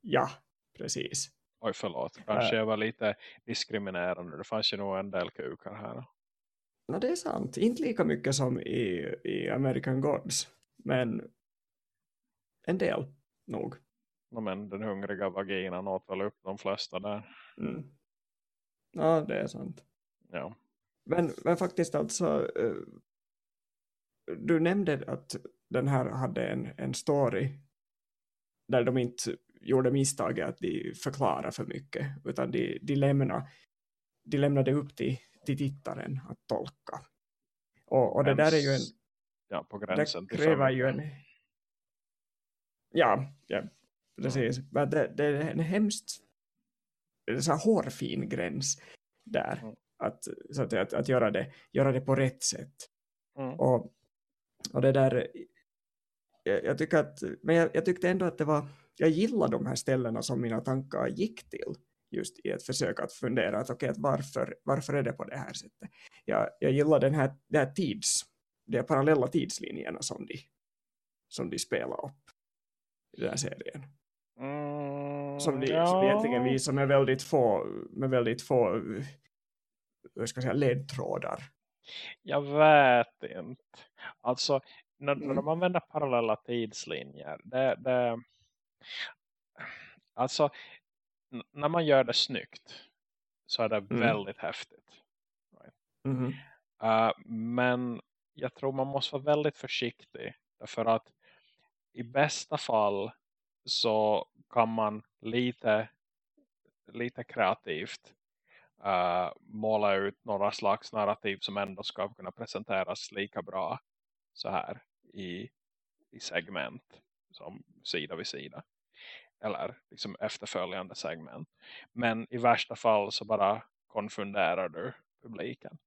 ja, precis. Oj förlåt, kanske äh, jag var lite diskriminerande. Det fanns ju nog en del kukar här. No, det är sant. Inte lika mycket som i, i American Gods. Men en del nog. No, men den hungriga vaginan åt väl upp de flesta där. Mm. Ja, det är sant. Ja. Men, men faktiskt alltså eh, du nämnde att den här hade en, en story där de inte gjorde misstaget att de förklarar för mycket utan de, de, lämnade, de lämnade upp till, till tittaren att tolka. Och, och det där är ju en... Ja, på gränsen det kräver ju en... Ja, ja precis. Men det, det är en hemskt en så här hårfin gräns där. Mm. Att, så att, att, att göra, det, göra det på rätt sätt. Mm. Och och det där, jag, jag tycker att, men jag, jag, tyckte ändå att det var, jag gillar de här ställena som mina tankar gick till just i ett försök att fundera att, okay, att varför, varför är det på det här sättet. Jag, jag gillar den här, den här tids, de parallella tidslinjerna som de, som de spelar upp i den här serien. Mm, som, de, ja. som de egentligen visar med väldigt få, med väldigt få ska jag säga, ledtrådar. Jag vet inte. Alltså, när, mm. när de använder parallella tidslinjer, det, det, alltså, när man gör det snyggt så är det mm. väldigt häftigt. Right? Mm. Uh, men jag tror man måste vara väldigt försiktig. Därför att i bästa fall så kan man lite, lite kreativt uh, måla ut några slags narrativ som ändå ska kunna presenteras lika bra så här i, i segment som sida vid sida. eller liksom efterföljande segment. Men i värsta fall så bara konfunderar du publiken.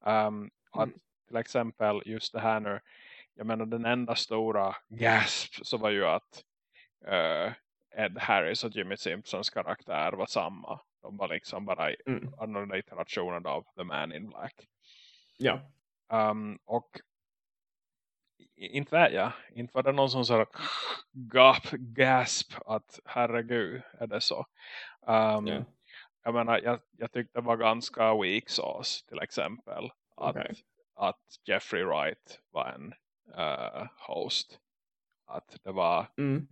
Um, att till exempel just det här nu, jag menar den enda stora gasp så var ju att uh, Ed Harris och Jimmy Simpsons karaktär var samma. De var liksom bara mm. annorlunda iterationer av The Man in Black. Ja. Um, och inte vet jag. Inte var det någon som sa gap, gasp att herregud är det så. Um, yeah. Jag menar, jag, jag tyckte det var ganska weak sauce till exempel. Att, okay. att Jeffrey Wright var en uh, host. Att det var... Mm.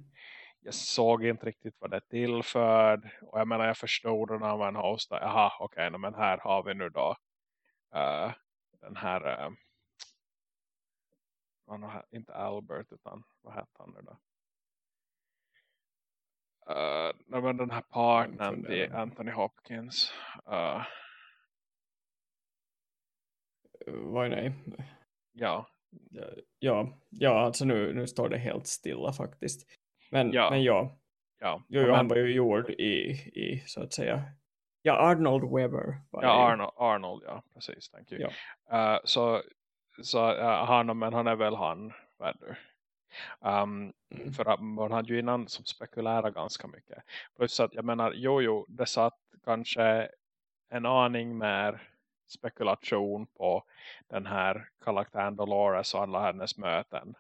Jag såg inte riktigt vad det tillförd. Och jag menar, jag förstod när man var en host. Jaha, okej, okay, men här har vi nu då uh, den här... Uh, inte Albert utan vad hette han nu då? Uh, men den här partnern till Anthony Hopkins. Uh, Vad nej? Ja. Ja, ja alltså nu, nu står det helt stilla faktiskt. Men ja, men ja. ja. Jo, men, han var ju gjord i, i så att säga Ja, Arnold Weber. ja, Arnold, Arnold, ja, precis. Thank you. Ja. Uh, så så uh, han, men han är väl han. Um, mm. För att man hade ju innan som spekulära ganska mycket. Plus att jag menar, jo jo, det satt kanske en aning mer spekulation på den här karaktären Dolores och alla hennes möten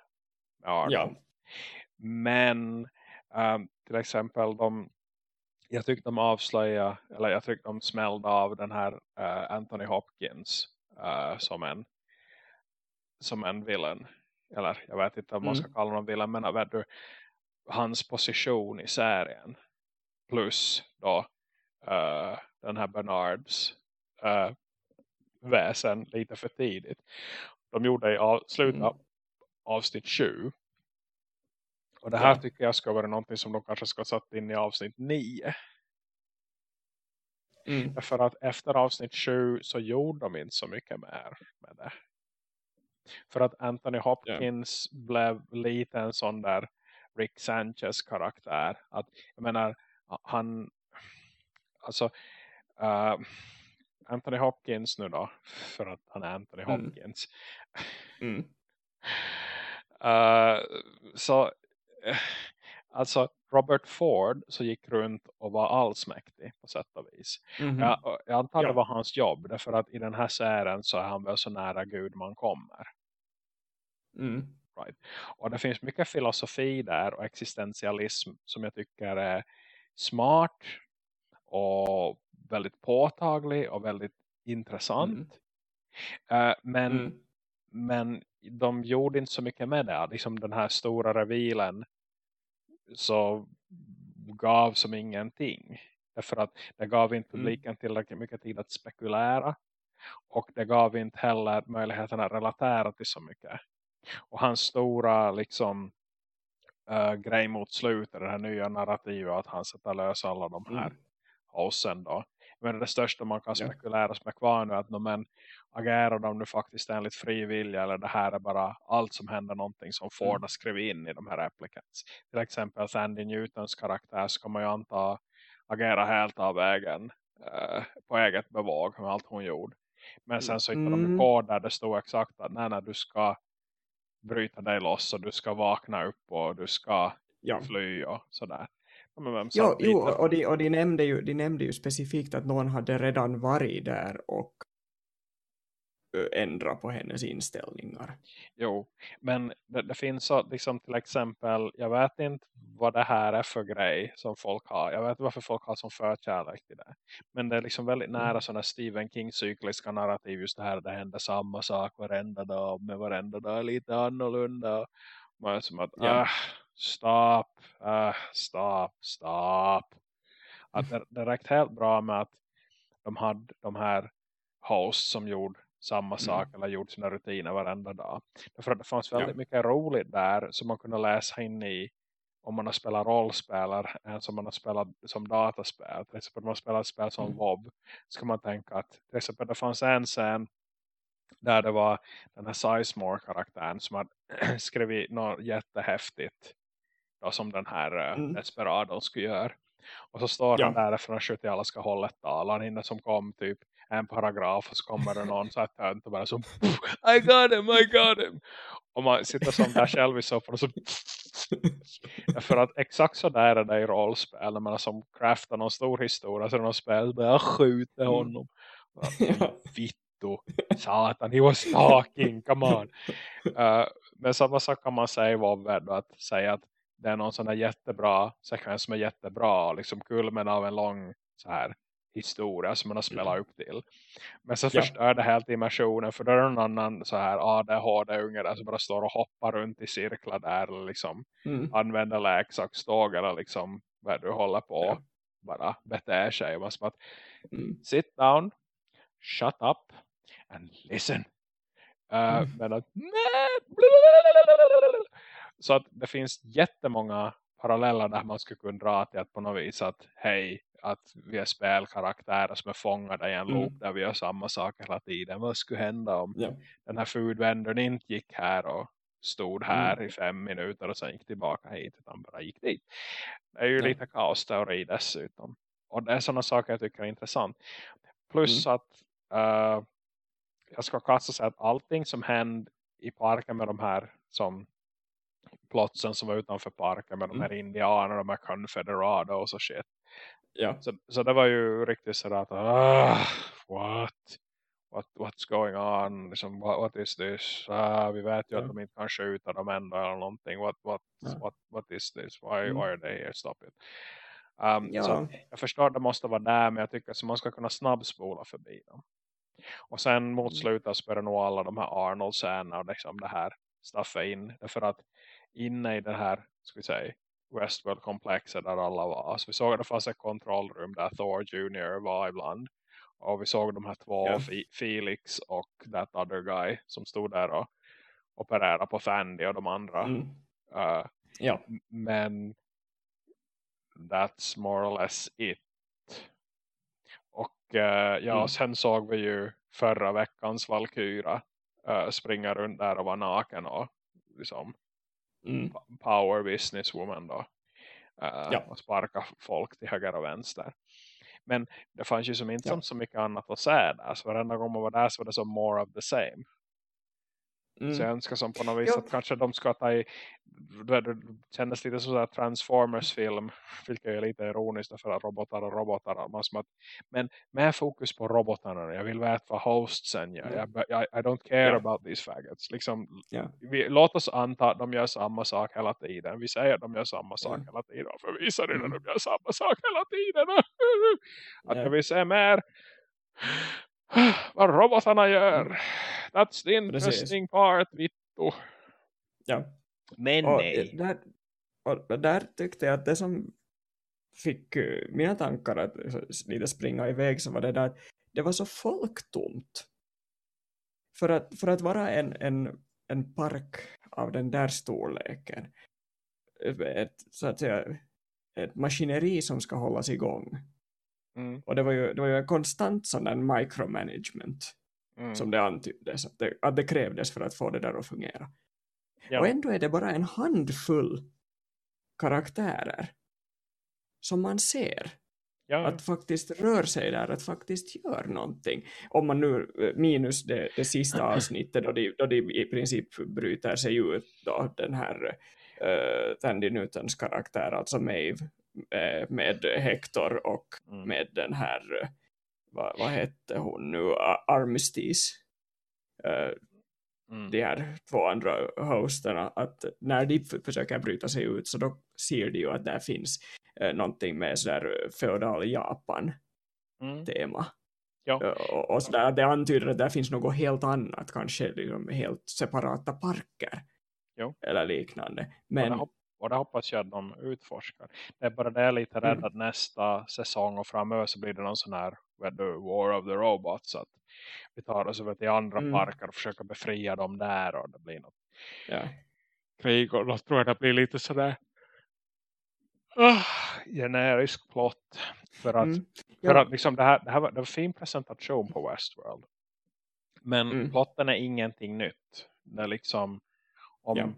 med Arnold. Ja. Men um, till exempel de jag tyckte de avslöjade eller jag tyckte de smällde av den här uh, Anthony Hopkins uh, som en som en villain. Eller jag vet inte om man ska mm. kalla honom villain. Men vet du, hans position i serien. Plus då uh, den här Bernards uh, väsen lite för tidigt. De gjorde i av, slutet mm. av avsnitt 7. Och det här tycker jag ska vara någonting som de kanske ska satt in i avsnitt 9. Mm. För att efter avsnitt 7 så gjorde de inte så mycket mer med det. För att Anthony Hopkins yeah. blev lite en sån där Rick Sanchez karaktär. Att, jag menar, han alltså uh, Anthony Hopkins nu då, för att han är Anthony mm. Hopkins. Mm. uh, så alltså Robert Ford så gick runt och var allsmäktig på sätt och vis. Mm -hmm. jag, jag antar ja. det var hans jobb. Därför att i den här serien så är han väl så nära Gud man kommer. Mm. Right. Och det finns mycket filosofi där och existentialism som jag tycker är smart och väldigt påtaglig och väldigt intressant. Mm. Uh, men, mm. men de gjorde inte så mycket med det. Liksom den här stora revilen så gav som ingenting. Därför att det gav inte mm. publiken tillräckligt mycket tid att spekulera. Och det gav inte heller möjligheten att relatera till så mycket. Och hans stora liksom äh, grej mot slutet, det här nya narrativet att han sätter lösa alla de här mm. hosen då. Men det största man kan spekulera är kvar nu är att men, agerar de nu faktiskt enligt fri vilja eller det här är bara allt som händer någonting som Ford mm. skrivit in i de här replicants. Till exempel Sandy Newtons karaktär ska man ju anta agera helt av vägen äh, på eget bevåg med allt hon gjorde. Men sen så hittar mm. de på där det står exakt att nej, nej, du ska bryta dig loss och du ska vakna upp och du ska ja. fly och sådär. Men jo, jo och, de, och de, nämnde ju, de nämnde ju specifikt att någon hade redan varit där och ändra på hennes inställningar. Jo, men det, det, finns så, liksom till exempel, jag vet inte vad det här är för grej som folk har. Jag vet inte varför folk har som förkärlek till det. Men det är liksom väldigt nära mm. sådana Stephen King cykliska narrativ. Just det här, det händer samma sak varenda dag. Men varenda dag är lite annorlunda. Man är som att, ja. ah, stopp, ah, stopp, stopp. Att det, det räckte helt bra med att de hade de här hosts som gjorde samma sak mm. eller gjort sina rutiner varenda dag. Därför att det fanns väldigt ja. mycket roligt där som man kunde läsa in i om man har spelat rollspelare än som man har spelat som dataspel. Till exempel om man har spelat spel som mm. WoW så man tänka att till exempel det fanns en scen där det var den här Sizemore-karaktären som hade skrivit något jättehäftigt då, som den här uh, Mm. Desperadon skulle göra. Och så står Ja. han där efter att skjutit alla ska hålla ett tal. Han hinner som kom typ en paragraf och så kommer det någon så här tönt och bara så I got him, I got him. Och man sitter som där själv i soffan och så för att exakt så där är det i rollspel. När man som craftar någon stor historia så är det någon spel så bara jag skjuter Mm. honom. Ja. Vittu, satan, he was talking, come on. Uh, men samma sak kan man säga i då, att säga att det är någon sån här jättebra sekvens som är jättebra, liksom kulmen av en lång så här historia som man har spelat upp till. Men så Mm. Ja. förstör det helt immersionen för då är det någon annan så här ADHD-unge där som bara står och hoppar runt i cirklar där eller liksom Mm. använder leksaksståg eller liksom vad du håller på Ja. bara beter sig. Man som att Mm. sit down, shut up and listen. Uh, Mm. Men att så att det finns jättemånga paralleller där man skulle kunna dra till att på något vis att hej, att vi är spelkaraktärer som är fångade i en Mm. loop där vi gör samma saker hela tiden. Vad skulle hända om Ja. den här foodvendorn inte gick här och stod här Mm. i fem minuter och sen gick tillbaka hit utan bara gick dit. Det är ju Ja. lite kaosteori dessutom. Och det är sådana saker jag tycker är intressant. Plus Mm. att uh, jag ska kasta säga att allting som hände i parken med de här som plotsen som var utanför parken med de här indianerna, de här confederados och shit. Ja. Så, så det var ju riktigt sådär att ah, what? What, what's going on? Liksom, what, what is this? Ah, vi vet ju Ja. att de inte kan skjuta dem ändå eller någonting. What, what, Ja. what, what is this? Why, Mm. why are they here? Stop it. Um, Ja. Så jag förstår att det måste vara där men jag tycker att man ska kunna snabbspola förbi dem. Och sen mot Mm. slutet spelar nog alla de här Arnold-scenerna och liksom det här staffa in. Därför att inne i den här, ska vi säga, Westworld-komplexet där alla var. Så vi såg att det fanns ett kontrollrum där Thor Jr. var ibland. Och vi såg de här två. Fe- Felix och that other guy som stod där och opererade på Fandy och de andra. Mm. Uh, Ja. men that's more or less it. Och uh, ja, Mm. sen såg vi ju förra veckans Valkyra uh, springa runt där och vara naken och liksom Mm. power businesswoman då. Uh, Ja. Och sparka folk till höger och vänster. Men det fanns ju som inte Ja. så mycket annat att säga där. Så varenda gång man var där så var det som more of the same. Mm. Så jag önskar som på något vis Ja. att kanske de ska ta i det kändes lite som en Transformers-film vilket är lite ironiskt för att robotar och robotar man som att, men med fokus på robotarna jag vill veta vad hostsen gör jag, jag, I don't care Ja. about these faggots liksom, Ja. vi, låt oss anta att de gör samma sak hela tiden vi säger att de gör samma sak Ja. hela tiden för visar det Mm. de gör samma sak hela tiden att Ja. jag vill se mer vad robotarna gör that's the interesting part Vittu Ja. men Och nej där, och där tyckte jag att det som fick eh, mina tankar att lite springa iväg så var det där att det var så folktomt. För att, för att vara en, en, en park av den där storleken, ett, så att säga, ett maskineri som ska hållas igång. Mm, Och det var ju, det var ju en konstant sån där micromanagement mm. som det antyddes, att det, att det krävdes för att få det där att fungera. Ja. Och ändå är det bara en handfull karaktärer som man ser ja, att faktiskt rör sig där, att faktiskt gör någonting. Om man nu eh, minus det, det sista avsnittet då de, då de i princip bryter sig ut då den här uh, Tandy Newtons karaktär, alltså Maeve eh, med Hector och mm. med den här, eh, vad, vad hette hon nu, Armistice. Eh, Mm. de här två andra hosterna att när de försöker bryta sig ut så då ser de ju att där finns eh, någonting med sådär feodal Japan Mm. tema. Ja. Eh, Och, och sådär, det antyder att där finns något helt annat, kanske liksom helt separata parker. Jo. Eller liknande. Men och det hoppas jag att de utforskar. Det är bara det jag är lite rädd Mm. att nästa säsong och framöver så blir det någon sån här War of the Robots. Att vi tar oss över till andra Mm. parker och försöker befria dem där. Och det blir något ja, krig. Och då tror jag det blir lite sådär uh, generisk plott. För att, mm, för att liksom det, här, det här var det var en fin presentation på Westworld. Men Mm. plotten är ingenting nytt. Det är liksom om Ja.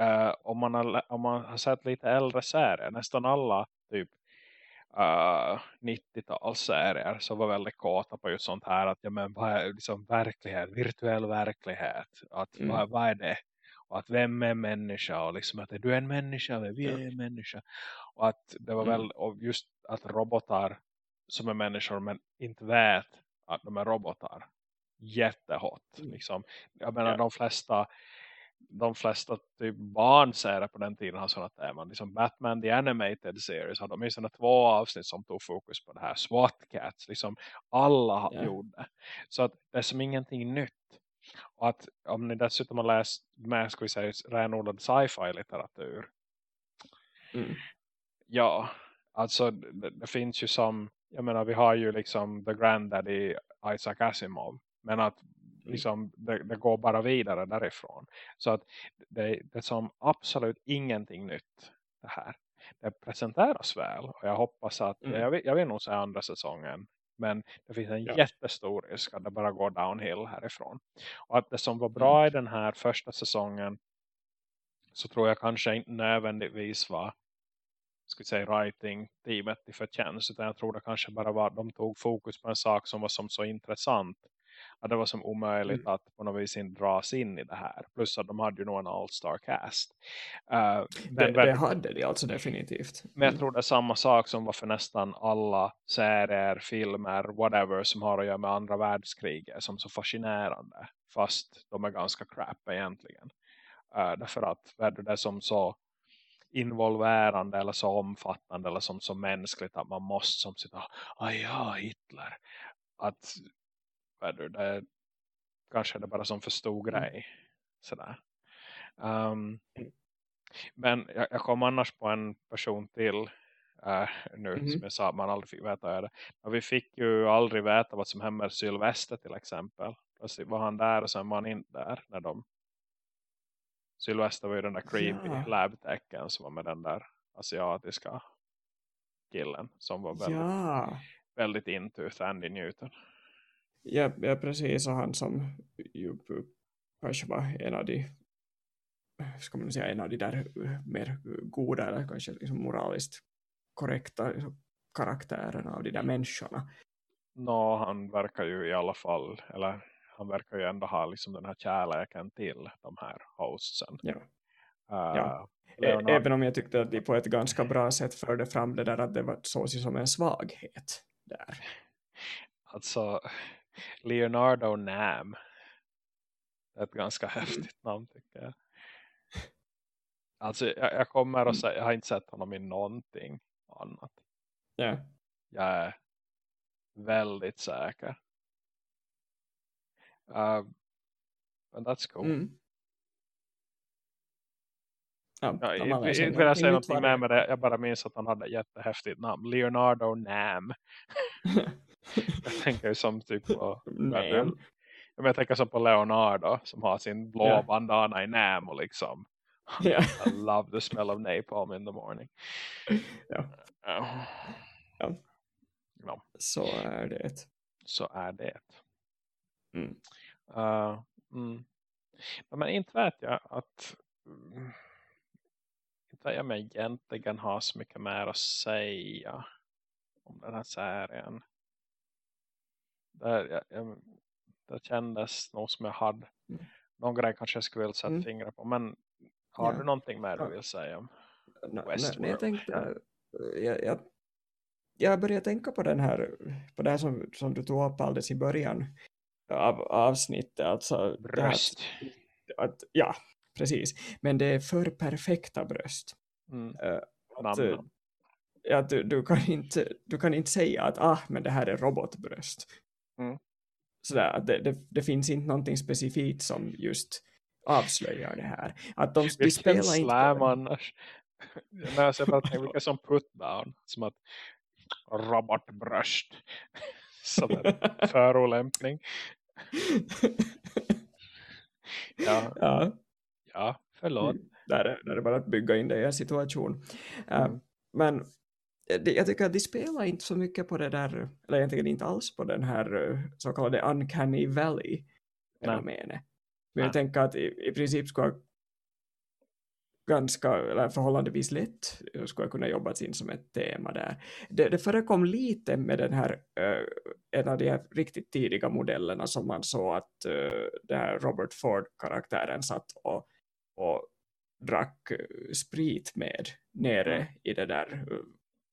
Uh, om, man har, om man har sett lite äldre serier, nästan alla typ uh, 90-talsserier så var väldigt kåta på just sånt här att ja, men vad är liksom verklighet, virtuell verklighet att mm. vad, vad är det och att vem är människa och liksom att är du en människa, vi är en människa och att det var mm. väl och just att robotar som är människor men inte vet att de är robotar jättehot mm. liksom. jag menar ja. de flesta de flesta typ barnserier på den tiden har sådana teman. Liksom Batman The Animated Series hade åtminstone två avsnitt som tog fokus på det här. SWAT Cats, liksom alla yeah. gjorde. Så att det är som ingenting nytt. Och att om ni dessutom har läst med, ska vi säga, renodlad sci-fi litteratur. Mm. Ja, alltså det, det, finns ju som, jag menar vi har ju liksom The Granddaddy Isaac Asimov. Men att. Liksom, det, det, går bara vidare därifrån. Så att det, det är som absolut ingenting nytt det här. Det presenteras väl och jag hoppas att, mm. jag, vill, jag vill nog säga andra säsongen men det finns en ja. jättestor risk att det bara går downhill härifrån. Och att det som var bra mm. i den här första säsongen så tror jag kanske inte nödvändigtvis var ska säga writing-teamet i förtjänst utan jag tror det kanske bara var de tog fokus på en sak som var som så intressant att det var som omöjligt mm. att på något vis inte dras in i det här. Plus att de hade ju nog en all-star cast. Uh, det, det, hade de alltså definitivt. Men jag mm. tror det är samma sak som var för nästan alla serier, filmer, whatever som har att göra med andra världskriget som så fascinerande. Fast de är ganska crap egentligen. Uh, därför att det är som så involverande eller så omfattande eller som så mänskligt att man måste som sitta, ah ja Hitler att du, det är, kanske är det bara som för stor mm. grej. Sådär. Um, men jag, jag kom annars på en person till uh, nu mm -hmm. som jag sa att man aldrig fick veta det. Men vi fick ju aldrig veta vad som hände med Sylvester till exempel. Plötsligt var han där och sen var han inte där när de Sylvester var ju den där creepy ja. labtecken som var med den där asiatiska killen som var väldigt, ja. väldigt into Andy Newton. Ja, ja precis. Och han som ju kanske var en av de ska man säga, en av de där mer goda eller kanske liksom moraliskt korrekta karaktärerna av de där människorna. Nå, no, han verkar ju i alla fall, eller han verkar ju ändå ha liksom den här kärleken till de här hostsen. Ja. Uh, ja. Leonard... Även om jag tyckte att de på ett ganska bra sätt förde fram det där att det var såg som en svaghet där. Alltså, Leonardo Nam. Det är ett ganska häftigt namn tycker jag. Alltså jag, jag kommer att säga, jag har inte sett honom i någonting annat. Ja. Yeah. Jag är väldigt säker. Uh, but that's cool. Mm. Ja, ja, jag vill jag säga någonting med det. Jag bara minns att han hade ett jättehäftigt namn. Leonardo Nam. jag tänker som typ på jag tänker som på Leonardo som har sin blå yeah. bandana i Nam och liksom yeah. I love the smell of napalm in the morning. Ja. Uh, ja. ja. Så är det. Så är det. Mm. Uh, mm. Men inte vet jag att inte jag mig egentligen har så mycket mer att säga om den här serien det, jag, det kändes nog som jag hade mm. någon grej kanske jag skulle vilja sätta mm. fingrar på. Men har ja. du någonting mer du vill säga om Westworld? Nej, jag tänkte, jag, jag, jag började tänka på den här på det här som, som du tog upp alldeles i början av avsnittet. Alltså bröst. Att, att, ja, precis. Men det är för perfekta bröst. Mm. Uh, att, ja, du, du, kan inte, du kan inte säga att ah, men det här är robotbröst. Mm. Sådär, att det, det, det, finns inte någonting specifikt som just avslöjar det här. Att de, de spelar slam inte... annars. När jag ser bara tänker vilka som putdown. Som att robotbröst. Som en förolämpning. ja. ja. Ja, förlåt. Där är, där är bara att bygga in det i en situation. Mm. Uh, men jag tycker att de spelar inte så mycket på det där, eller egentligen inte alls på den här eh, så kallade Uncanny Valley fenomenet. Men jag tänker att i, i princip skulle ganska, eller förhållandevis lätt skulle jag kunna jobba in som ett tema där. Det, det förekom lite med den här, uh, en av de här riktigt tidiga modellerna som man såg att uh, den här Robert Ford-karaktären satt och, och drack sprit med nere mm. i det där,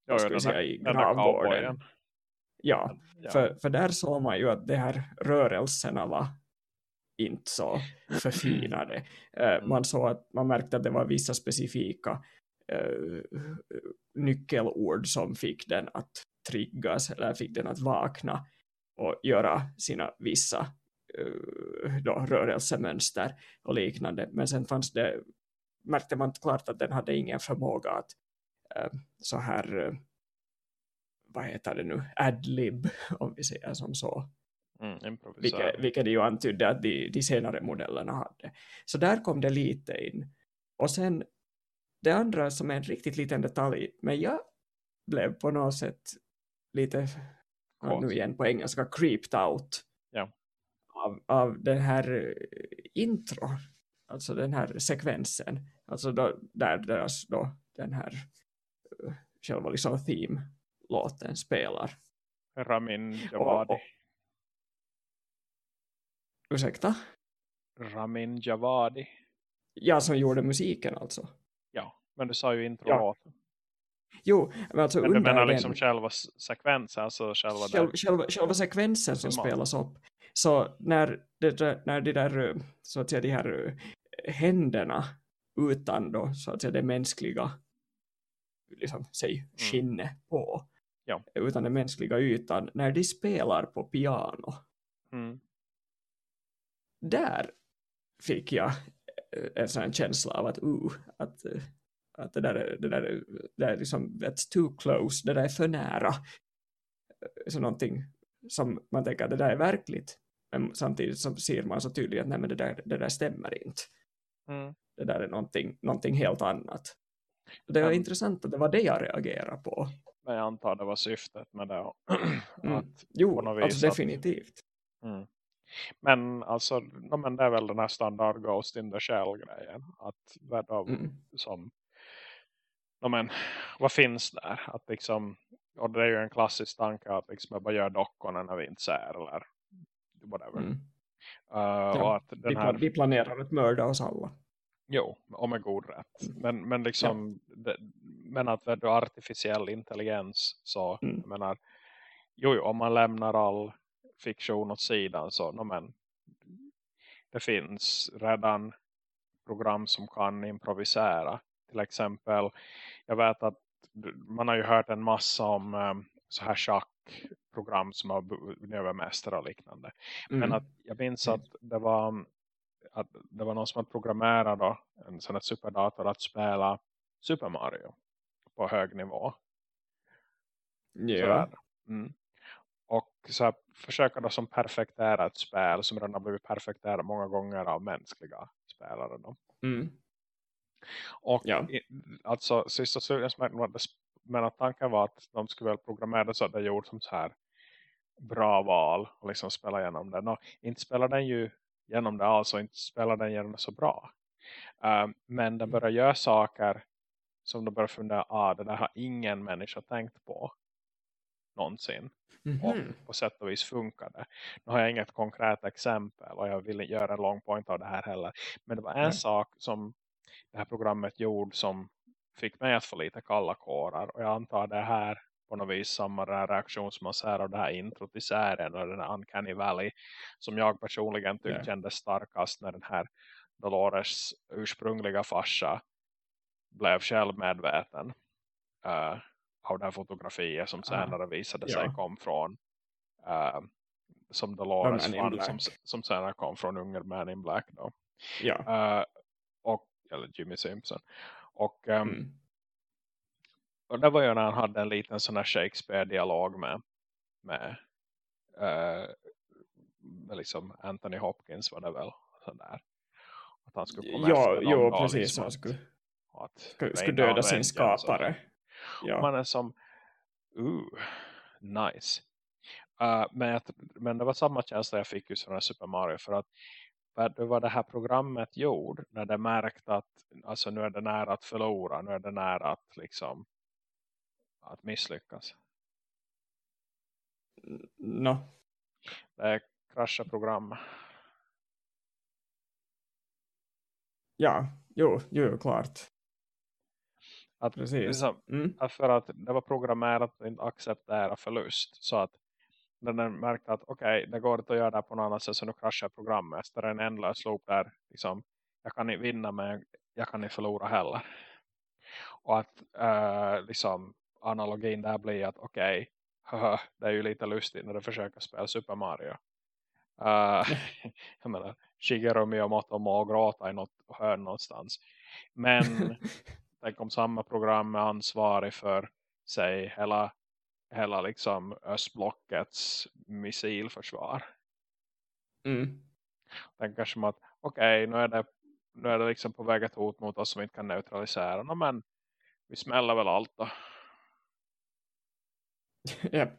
ja, ska vi säga, i gravgården. Ja, ja. För, för där såg man ju att de här rörelserna var inte så förfinade. Uh, man såg att man märkte att det var vissa specifika uh, nyckelord som fick den att triggas eller fick den att vakna och göra sina vissa uh, då, rörelsemönster och liknande. Men sen fanns det, märkte man klart att den hade ingen förmåga att så här vad heter det nu, adlib om vi säger som så. Mm, vilket, vilket ju antydde att de, de senare modellerna hade. Så där kom det lite in. Och sen det andra som är en riktigt liten detalj, men jag blev på något sätt lite, nu igen på engelska, creeped out ja. av, av den här intro, alltså den här sekvensen, alltså då, där deras då, den här själva liksom theme-låten spelar. Ramin Javadi. Och, och, Ursäkta? Ramin Javadi. Ja, som gjorde musiken alltså. Ja, men du sa ju intro ja. Jo, men alltså men du menar liksom den, själva sekvensen? Alltså själva, själva, själva, själva sekvensen som spelas upp. Så när, det, när de där, så att säga, de här eh, händerna utan då, så att säga, det mänskliga liksom, säg, mm. skinne på. Ja. Utan den mänskliga ytan. När de spelar på piano. Mm där fick jag eh, en sån känsla av att, uh, att, eh, att det där, är, det där, det är liksom, that's too close, det där är för nära. Eh, så någonting som man tänker att det där är verkligt. Men samtidigt så ser man så tydligt att nej, men det, där, det där stämmer inte. Mm. Det där är någonting, någonting helt annat. Det var mm. intressant att det var det jag reagerade på. Men jag antar det var syftet med det. mm. Jo, alltså definitivt. Mm. Men alltså, no, men det är väl den här standard Ghost in the Shell-grejen. Att vad mm. som no, men, vad finns där? Att liksom, och det är ju en klassisk tanke att liksom, bara gör dockorna när vi inte ser eller whatever. Mm. Uh, ja, att den här... vi planerar att mörda oss alla. Jo, och med god rätt. Mm. Men, men liksom ja. det, men att du artificiell intelligens så, mm. jag menar, jo, om man lämnar all fiktion åt sidan så no, men, det finns redan program som kan improvisera. Till exempel, jag vet att man har ju hört en massa om um, så här schackprogram som har övermästare och liknande. Mm. Men att jag minns att det var att det var någon som hade programmerat då, en sån här superdator att spela Super Mario på hög nivå. Ja. Mm och så här, försöka då som perfektera ett spel som redan har blivit perfekterat många gånger av mänskliga spelare. Då. Mm. Och ja. alltså sista slutligen men att tanken var att de skulle väl programmera så att det gjort som så här bra val och liksom spela igenom den. Och inte spelar den ju genom det alls och inte spelar den genom det så bra. Uh, men den mm. börjar göra saker som de börjar fundera, ah det där har ingen människa tänkt på någonsin. Mm -hmm. Och på sätt och vis funkar det. Nu har jag inget konkret exempel och jag vill inte göra en lång point av det här heller. Men det var en mm. sak som det här programmet gjorde som fick mig att få lite kalla kårar. Och jag antar det här på något vis samma reaktion som man ser av det här introt i serien och den här Uncanny Valley som jag personligen tyckte yeah. kändes starkast när den här Dolores ursprungliga farsa blev självmedveten. Uh, av det här fotografiet som senare visade sig ja. kom från uh, som Dolores fann, som, som senare kom från Unger Man in Black då. Ja. Uh, och, eller Jimmy Simpson. Och, um, mm. Och det var ju när han hade en liten sån här Shakespeare-dialog med, med, uh, med liksom Anthony Hopkins var det väl sådär. Att han skulle komma ja, efter Jo, precis. Liksom, han skulle, att, skulle, skulle döda sin skapare. Ja. Man är som, ooh, nice. Uh, men, men det var samma känsla jag fick just från Super Mario för att det var det här programmet gjorde när det märkte att alltså nu är det nära att förlora. Nu är det nära att liksom att misslyckas. No. Det är krascha program. Ja, jo, jo, klart. Att, Precis. Liksom, Mm. att för att det var programmerat att inte acceptera förlust. Så att när den märkte att okej, okay, det går inte att göra det på något annat sätt så nu kraschar programmet. Så det är en ändlös loop där liksom, jag kan inte vinna men jag kan inte förlora heller. Och att uh, liksom analogin där blir att okej, okay, det är ju lite lustigt när du försöker spela Super Mario. Uh, jag menar, Shigeru Miyamoto må gråta i något hörn någonstans. Men tänk om samma program är ansvarig för sig hela, hela liksom östblockets missilförsvar. Mm. Tänk som att okej, okay, nu är det nu är det liksom på väg ett hot mot oss som vi inte kan neutralisera. No, men vi smäller väl allt då. Yep.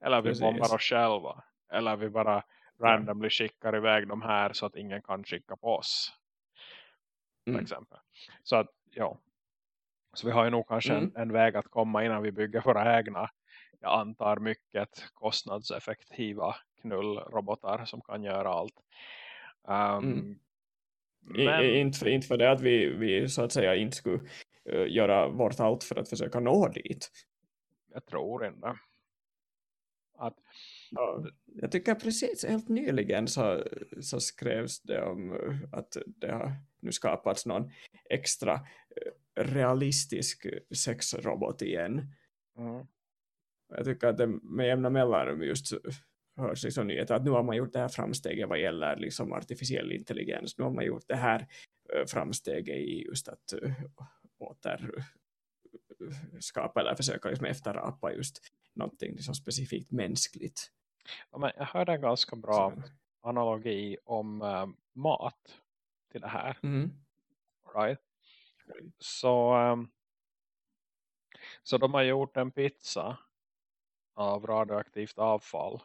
Eller vi Precis. bombar oss själva. Eller vi bara randomly skickar iväg de här så att ingen kan skicka på oss. Till Mm. exempel. Så att, ja. Så vi har ju nog kanske Mm. en, en väg att komma innan vi bygger våra egna, jag antar mycket kostnadseffektiva knullrobotar som kan göra allt. Um, Mm. Men, i- inte, för, inte för det att vi, vi så att säga inte skulle eh, göra vårt allt för att försöka nå dit. Jag tror inte. Att, Ja, jag tycker precis helt nyligen så, så skrevs det om att det har nu skapats någon extra eh, realistisk sexrobot igen. mm, Jag tycker att det med jämna mellanrum just hörs liksom nyheter att nu har man gjort det här framsteget vad gäller liksom artificiell intelligens. Nu har man gjort det här eh, framsteget i just att eh, åter skapa eller försöka liksom efterapa just någonting liksom specifikt mänskligt. ja, men jag hörde en ganska bra Så- analogi om eh, mat till det här. Mm. Right? Så, ehm, så de har gjort en pizza av radioaktivt avfall.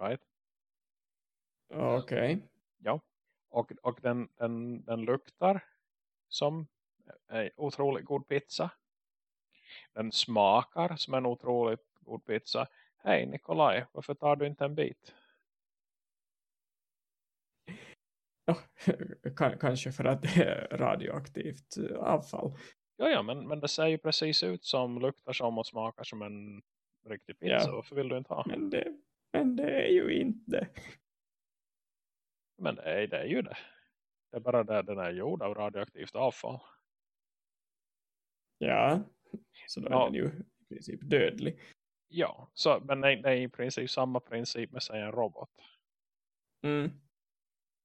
Right? Okej. Ja. Och, och den, den, den luktar som otroligt god pizza. Den smakar som en otroligt god pizza. Hej Nikolaj, varför tar du inte en bit? Kanske för att det är radioaktivt eh, avfall. Ja, ja, men, men det ser ju precis ut som, luktar som och smakar som en riktig pizza. Ja. Varför vill du inte ha? Men det, men det är ju inte. Men det är, det är ju det. Det är bara det den är gjord av radioaktivt avfall. Ja, så då är Ja. den ju i princip dödlig. Ja, så, men det, är i princip samma princip med sig en robot. Mm.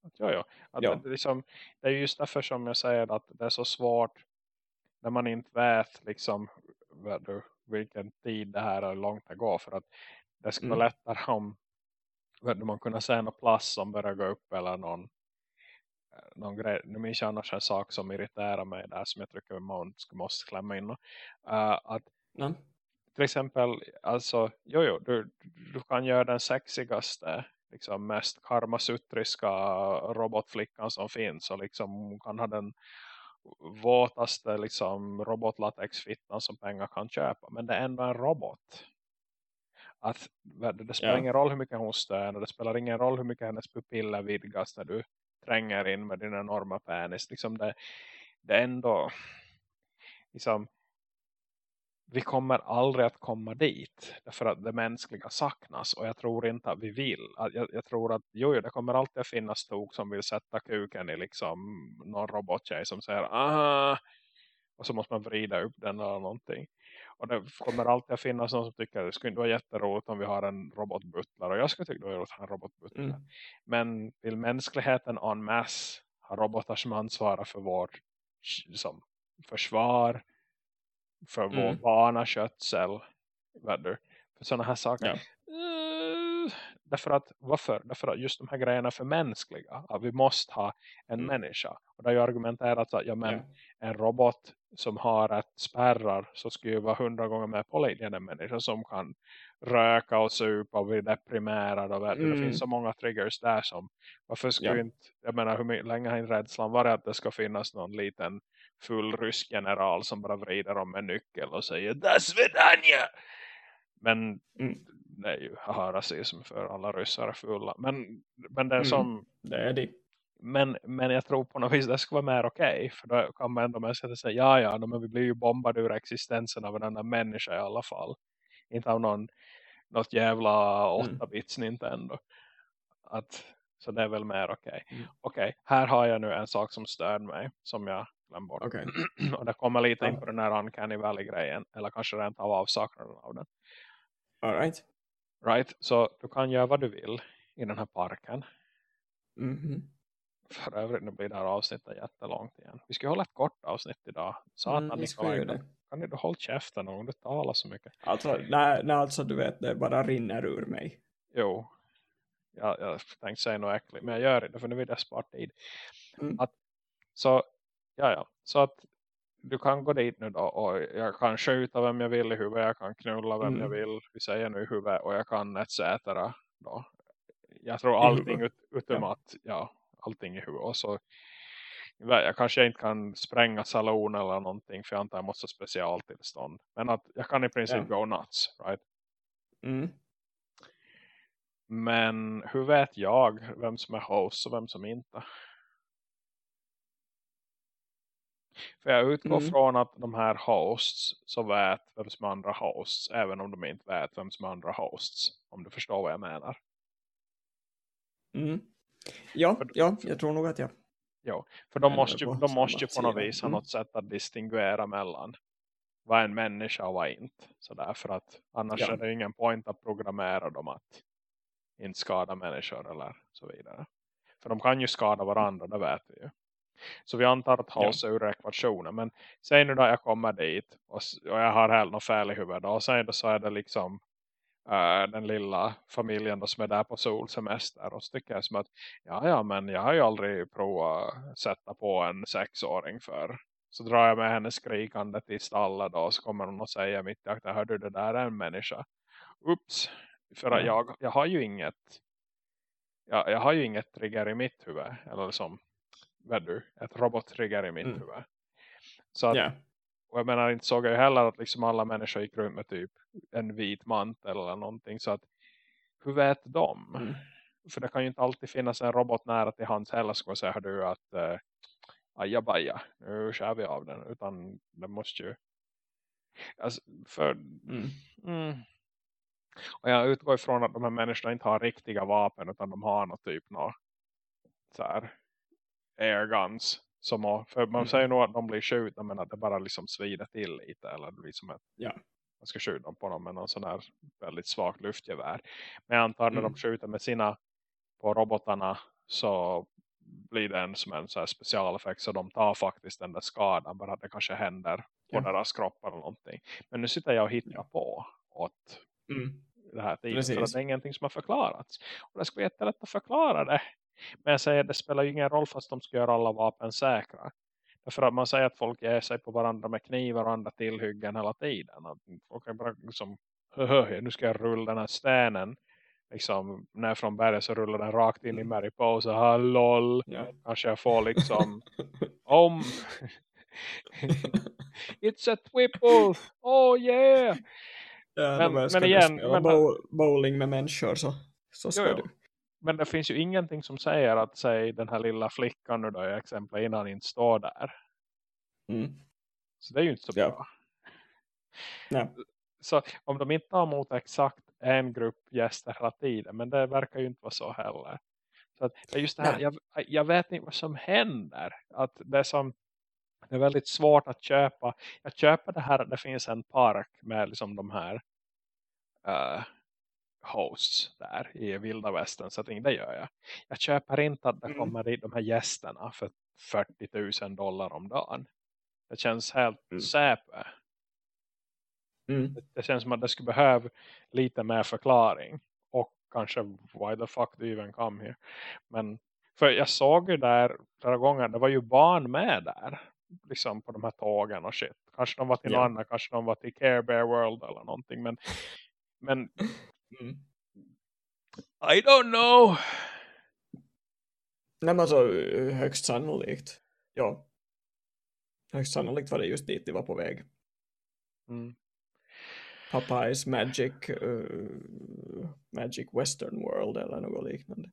Att, ja, ja. Att Ja. Det, liksom, det är just därför som jag säger att det är så svårt när man inte vet liksom, vad vilken tid det här är långt det går. För att det skulle vara Mm. lättare om man kunde se någon plats som börjar gå upp eller någon, någon grej. Nu minns jag annars en sak som irriterar mig där som jag tycker man måste klämma in. Uh, att Ja. till exempel, alltså, jo, jo, du, du kan göra den sexigaste, liksom mest karmasutriska robotflickan som finns och liksom hon kan ha den våtaste liksom robotlatexfittan som pengar kan köpa, men det är ändå en robot. Att det, spelar Ja. ingen roll hur mycket hon stönar, det spelar ingen roll hur mycket hennes pupiller vidgas när du tränger in med din enorma penis. Liksom det, det är ändå liksom vi kommer aldrig att komma dit. Därför att det mänskliga saknas. Och jag tror inte att vi vill. Jag, jag tror att jo, jo, det kommer alltid att finnas tog som vill sätta kuken i liksom någon robottjej som säger aha. Och så måste man vrida upp den eller någonting. Och det kommer alltid att finnas någon som tycker att det skulle inte vara jätteroligt om vi har en robotbutler. Och jag skulle tycka det var roligt att ha en robotbutler. Mm. Men vill mänskligheten en masse ha robotar som ansvarar för vårt som försvar, för vår Mm. barnaskötsel, vet du, för sådana här saker. Ja. Därför att, varför? Därför att just de här grejerna är för mänskliga. Att vi måste ha en mm. människa. Och det har ju argumenterats att ja, men, yeah. en robot som har ett spärrar så skulle ju vara hundra gånger mer pålitlig än en människa som kan röka och supa och bli deprimerad. Och mm. Det finns så många triggers där som varför skulle yeah. inte, jag menar hur länge har inte rädslan varit att det ska finnas någon liten full rysk general som bara vrider om en nyckel och säger Das Vedanja! Men mm. Det är ju haha, rasism för alla ryssar är fulla. Men, men det är mm. som... Det är det. Men, men jag tror på något vis det ska vara mer okej. Okay, för då kan man ändå med säga ja ja, men vi blir ju bombade ur existensen av en annan människa i alla fall. Inte av någon, något jävla 8-bits mm. Nintendo. Att, så det är väl mer okej. Okay. Mm. Okej, okay, här har jag nu en sak som stör mig. Som jag glömde bort. Okay. och det kommer lite in på den här Uncanny Valley-grejen. Eller kanske rent av avsaknaden av den. All right. Right, så du kan göra vad du vill i den här parken. Mm -hmm. För övrigt, nu blir det här avsnittet jättelångt igen. Vi ska hålla ett kort avsnitt idag. Satan, mm, Nikolaj, det. kan du hålla käften om du talar så mycket? Alltså, nej, nej, alltså du vet, det bara rinner ur mig. Jo, jag, jag tänkte säga något äckligt, men jag gör det för nu vill jag spara tid. Mm. Att, så, ja, ja, så att du kan gå dit nu då och jag kan skjuta vem jag vill i huvudet, jag kan knulla vem mm. jag vill, vi säger nu i huvudet och jag kan etc. Då. Jag tror allting ut, utom att, ja, allting i huvudet och så jag kanske inte kan spränga salon eller någonting för jag antar jag måste specialtillstånd. Men att jag kan i princip ja. go nuts, right? Mm. Men hur vet jag vem som är host och vem som inte? För jag utgår mm. från att de här hosts så vet vem som är andra hosts. Även om de inte vet vem som är andra hosts. Om du förstår vad jag menar. Mm. Ja, för, ja, jag tror nog att jag. Ja, för de måste ju, de måste ju på något vis ha mm. något sätt att distinguera mellan vad en människa och vad inte. Så därför att annars ja. är det ingen point att programmera dem att inte skada människor eller så vidare. För de kan ju skada varandra, det vet vi ju. Så vi antar att hålla ur ekvationen. Men säg nu då jag kommer dit och, och jag har helt något fel i huvudet. Och sen då så är det liksom uh, den lilla familjen då som är där på solsemester. Och så tycker jag som att ja, ja men jag har ju aldrig provat sätta på en sexåring för. Så drar jag med henne skrikande till stallet då. Så kommer hon och säger mitt i att hörde det där är en människa. Ups. För att jag, jag har ju inget jag, jag har ju inget trigger i mitt huvud. Eller som vet du, ett robottrigger i mitt mm. huvud. Så att, yeah. och jag menar inte såg jag heller att liksom alla människor gick runt med typ en vit mantel eller någonting. Så att hur vet de? Mm. För det kan ju inte alltid finnas en robot nära till hans heller ska säga du att eh, ajabaja, nu kör vi av den. Utan det måste ju alltså, för mm. Mm. och jag utgår ifrån att de här människorna inte har riktiga vapen utan de har något typ något så här airguns. Som för man mm. säger nog att de blir skjutna men att det bara liksom svider till lite. Eller det blir som att ja. man ska skjuta på dem med någon sån här väldigt svagt luftgevär. Men jag antar mm. när de mm. skjuter med sina på robotarna så blir det en som en så här specialeffekt så de tar faktiskt den där skadan bara att det kanske händer på ja. deras kroppar eller någonting. Men nu sitter jag och hittar ja. på åt mm. det här tiden för att det är ingenting som har förklarats. Och det skulle vara jättelätt att förklara det men jag säger att det spelar ju ingen roll fast de ska göra alla vapen säkra. Därför att man säger att folk ger sig på varandra med knivar och andra tillhyggen hela tiden. Att folk är bara liksom, nu ska jag rulla den här stenen. Liksom, när från berget så rullar den rakt in i Mariposa. Hallå, ja. kanske jag får liksom om... It's a twipple! Oh yeah! Ja, men, men igen, men, bowling med människor så, så ska jo, du men det finns ju ingenting som säger att säg, den här lilla flickan nu då i exempel innan inte står där. Mm. Så det är ju inte så ja. bra. Ja. Så om de inte tar emot exakt en grupp gäster hela tiden. Men det verkar ju inte vara så heller. Så att just det här, jag, jag, vet inte vad som händer. Att det, som, det är väldigt svårt att köpa. Jag köper det här att det finns en park med liksom de här uh, hosts där i vilda västern så det gör jag. Jag köper inte att det mm. kommer dit de här gästerna för 40 000 dollar om dagen. Det känns helt mm. säpe. Mm. Det, det, känns som att det skulle behöva lite mer förklaring. Och kanske why the fuck do you even come here? Men för jag såg ju där flera gånger, det var ju barn med där. Liksom på de här tågen och shit. Kanske de var till yeah. andra, kanske de var till Care Bear World eller någonting. Men, men mm. I don't know. Nej men alltså högst sannolikt. Ja. Högst sannolikt var det just dit de var på väg. Mm. Popeyes Magic uh, Magic Western World eller något liknande.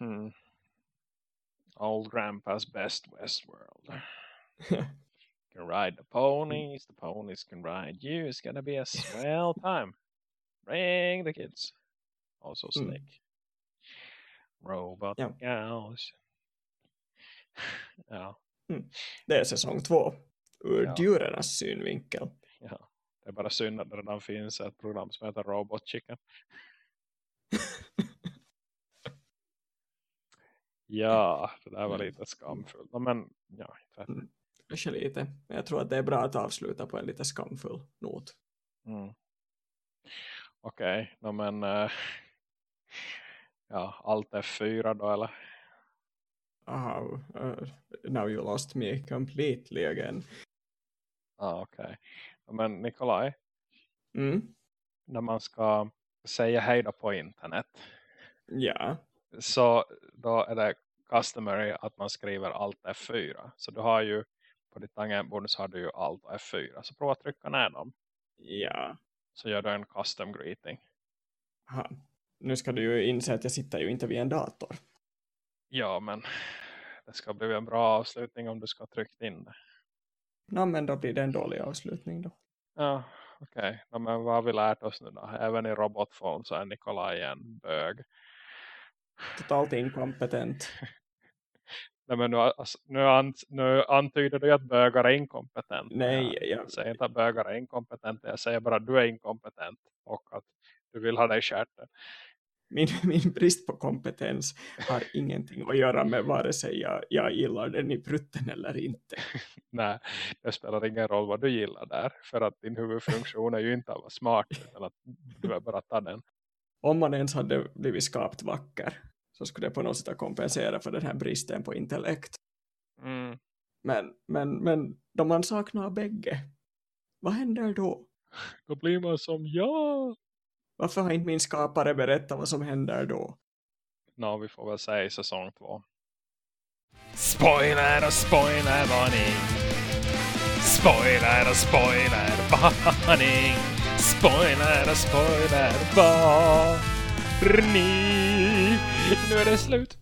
Mm. Old Grandpa's Best West World. you can ride the ponies, the ponies can ride you. It's gonna be a swell time. Bring the kids. Also mm. Snake. Mm. Robot ja. Gals. ja. Mm. Det är säsong två. Ur ja. djurernas synvinkel. Ja. Det är bara synd att det redan finns ett program som heter Robot Chicken. ja, det där var lite skamfullt. Men ja, mm. Kanske lite. Jag tror att det är bra att avsluta på en lite skamfull not. Mm. Okej, okay. men uh, ja, allt är fyra då eller? Aha, uh, now you lost me completely again. Ah, okej. Okay. Men Nikolaj, mm. när man ska säga hej då på internet. Ja. Så då är det customary att man skriver allt F4. Så du har ju på ditt tangentbord så har du ju allt F4. Så prova att trycka ner dem. Ja. Så gör du en custom greeting. Aha. Nu ska du ju inse att jag sitter ju inte vid en dator. Ja, men det ska bli en bra avslutning om du ska trycka in det. Ja, men då blir det en dålig avslutning då. Ja, okej. Okay. Ja, men vad har vi lärt oss nu då? Även i robotfon så är Nikolaj en bög. Totalt inkompetent. Nej, men nu, alltså, nu, ant, nu antyder du att bögar är inkompetent. Nej, jag, jag säger inte att bögar är inkompetent. Jag säger bara att du är inkompetent. Och att du vill ha dig kärten min, min brist på kompetens har ingenting att göra med vare sig jag, jag gillar den i prutten eller inte. Nej, det spelar ingen roll vad du gillar där. För att din huvudfunktion är ju inte att vara smart utan att du är bara ta den. Om man ens hade blivit skapt vacker så skulle det på något sätt kompensera för den här bristen på intellekt. Mm. Men, men, men då man saknar bägge, vad händer då? Då blir man som jag. Varför har inte min skapare berättat vad som händer då? Nå, no, vi får väl säga i säsong två. Spoiler och spoiler varning. Spoiler och spoiler varning. Spoiler och spoiler varning. Nu är det slut.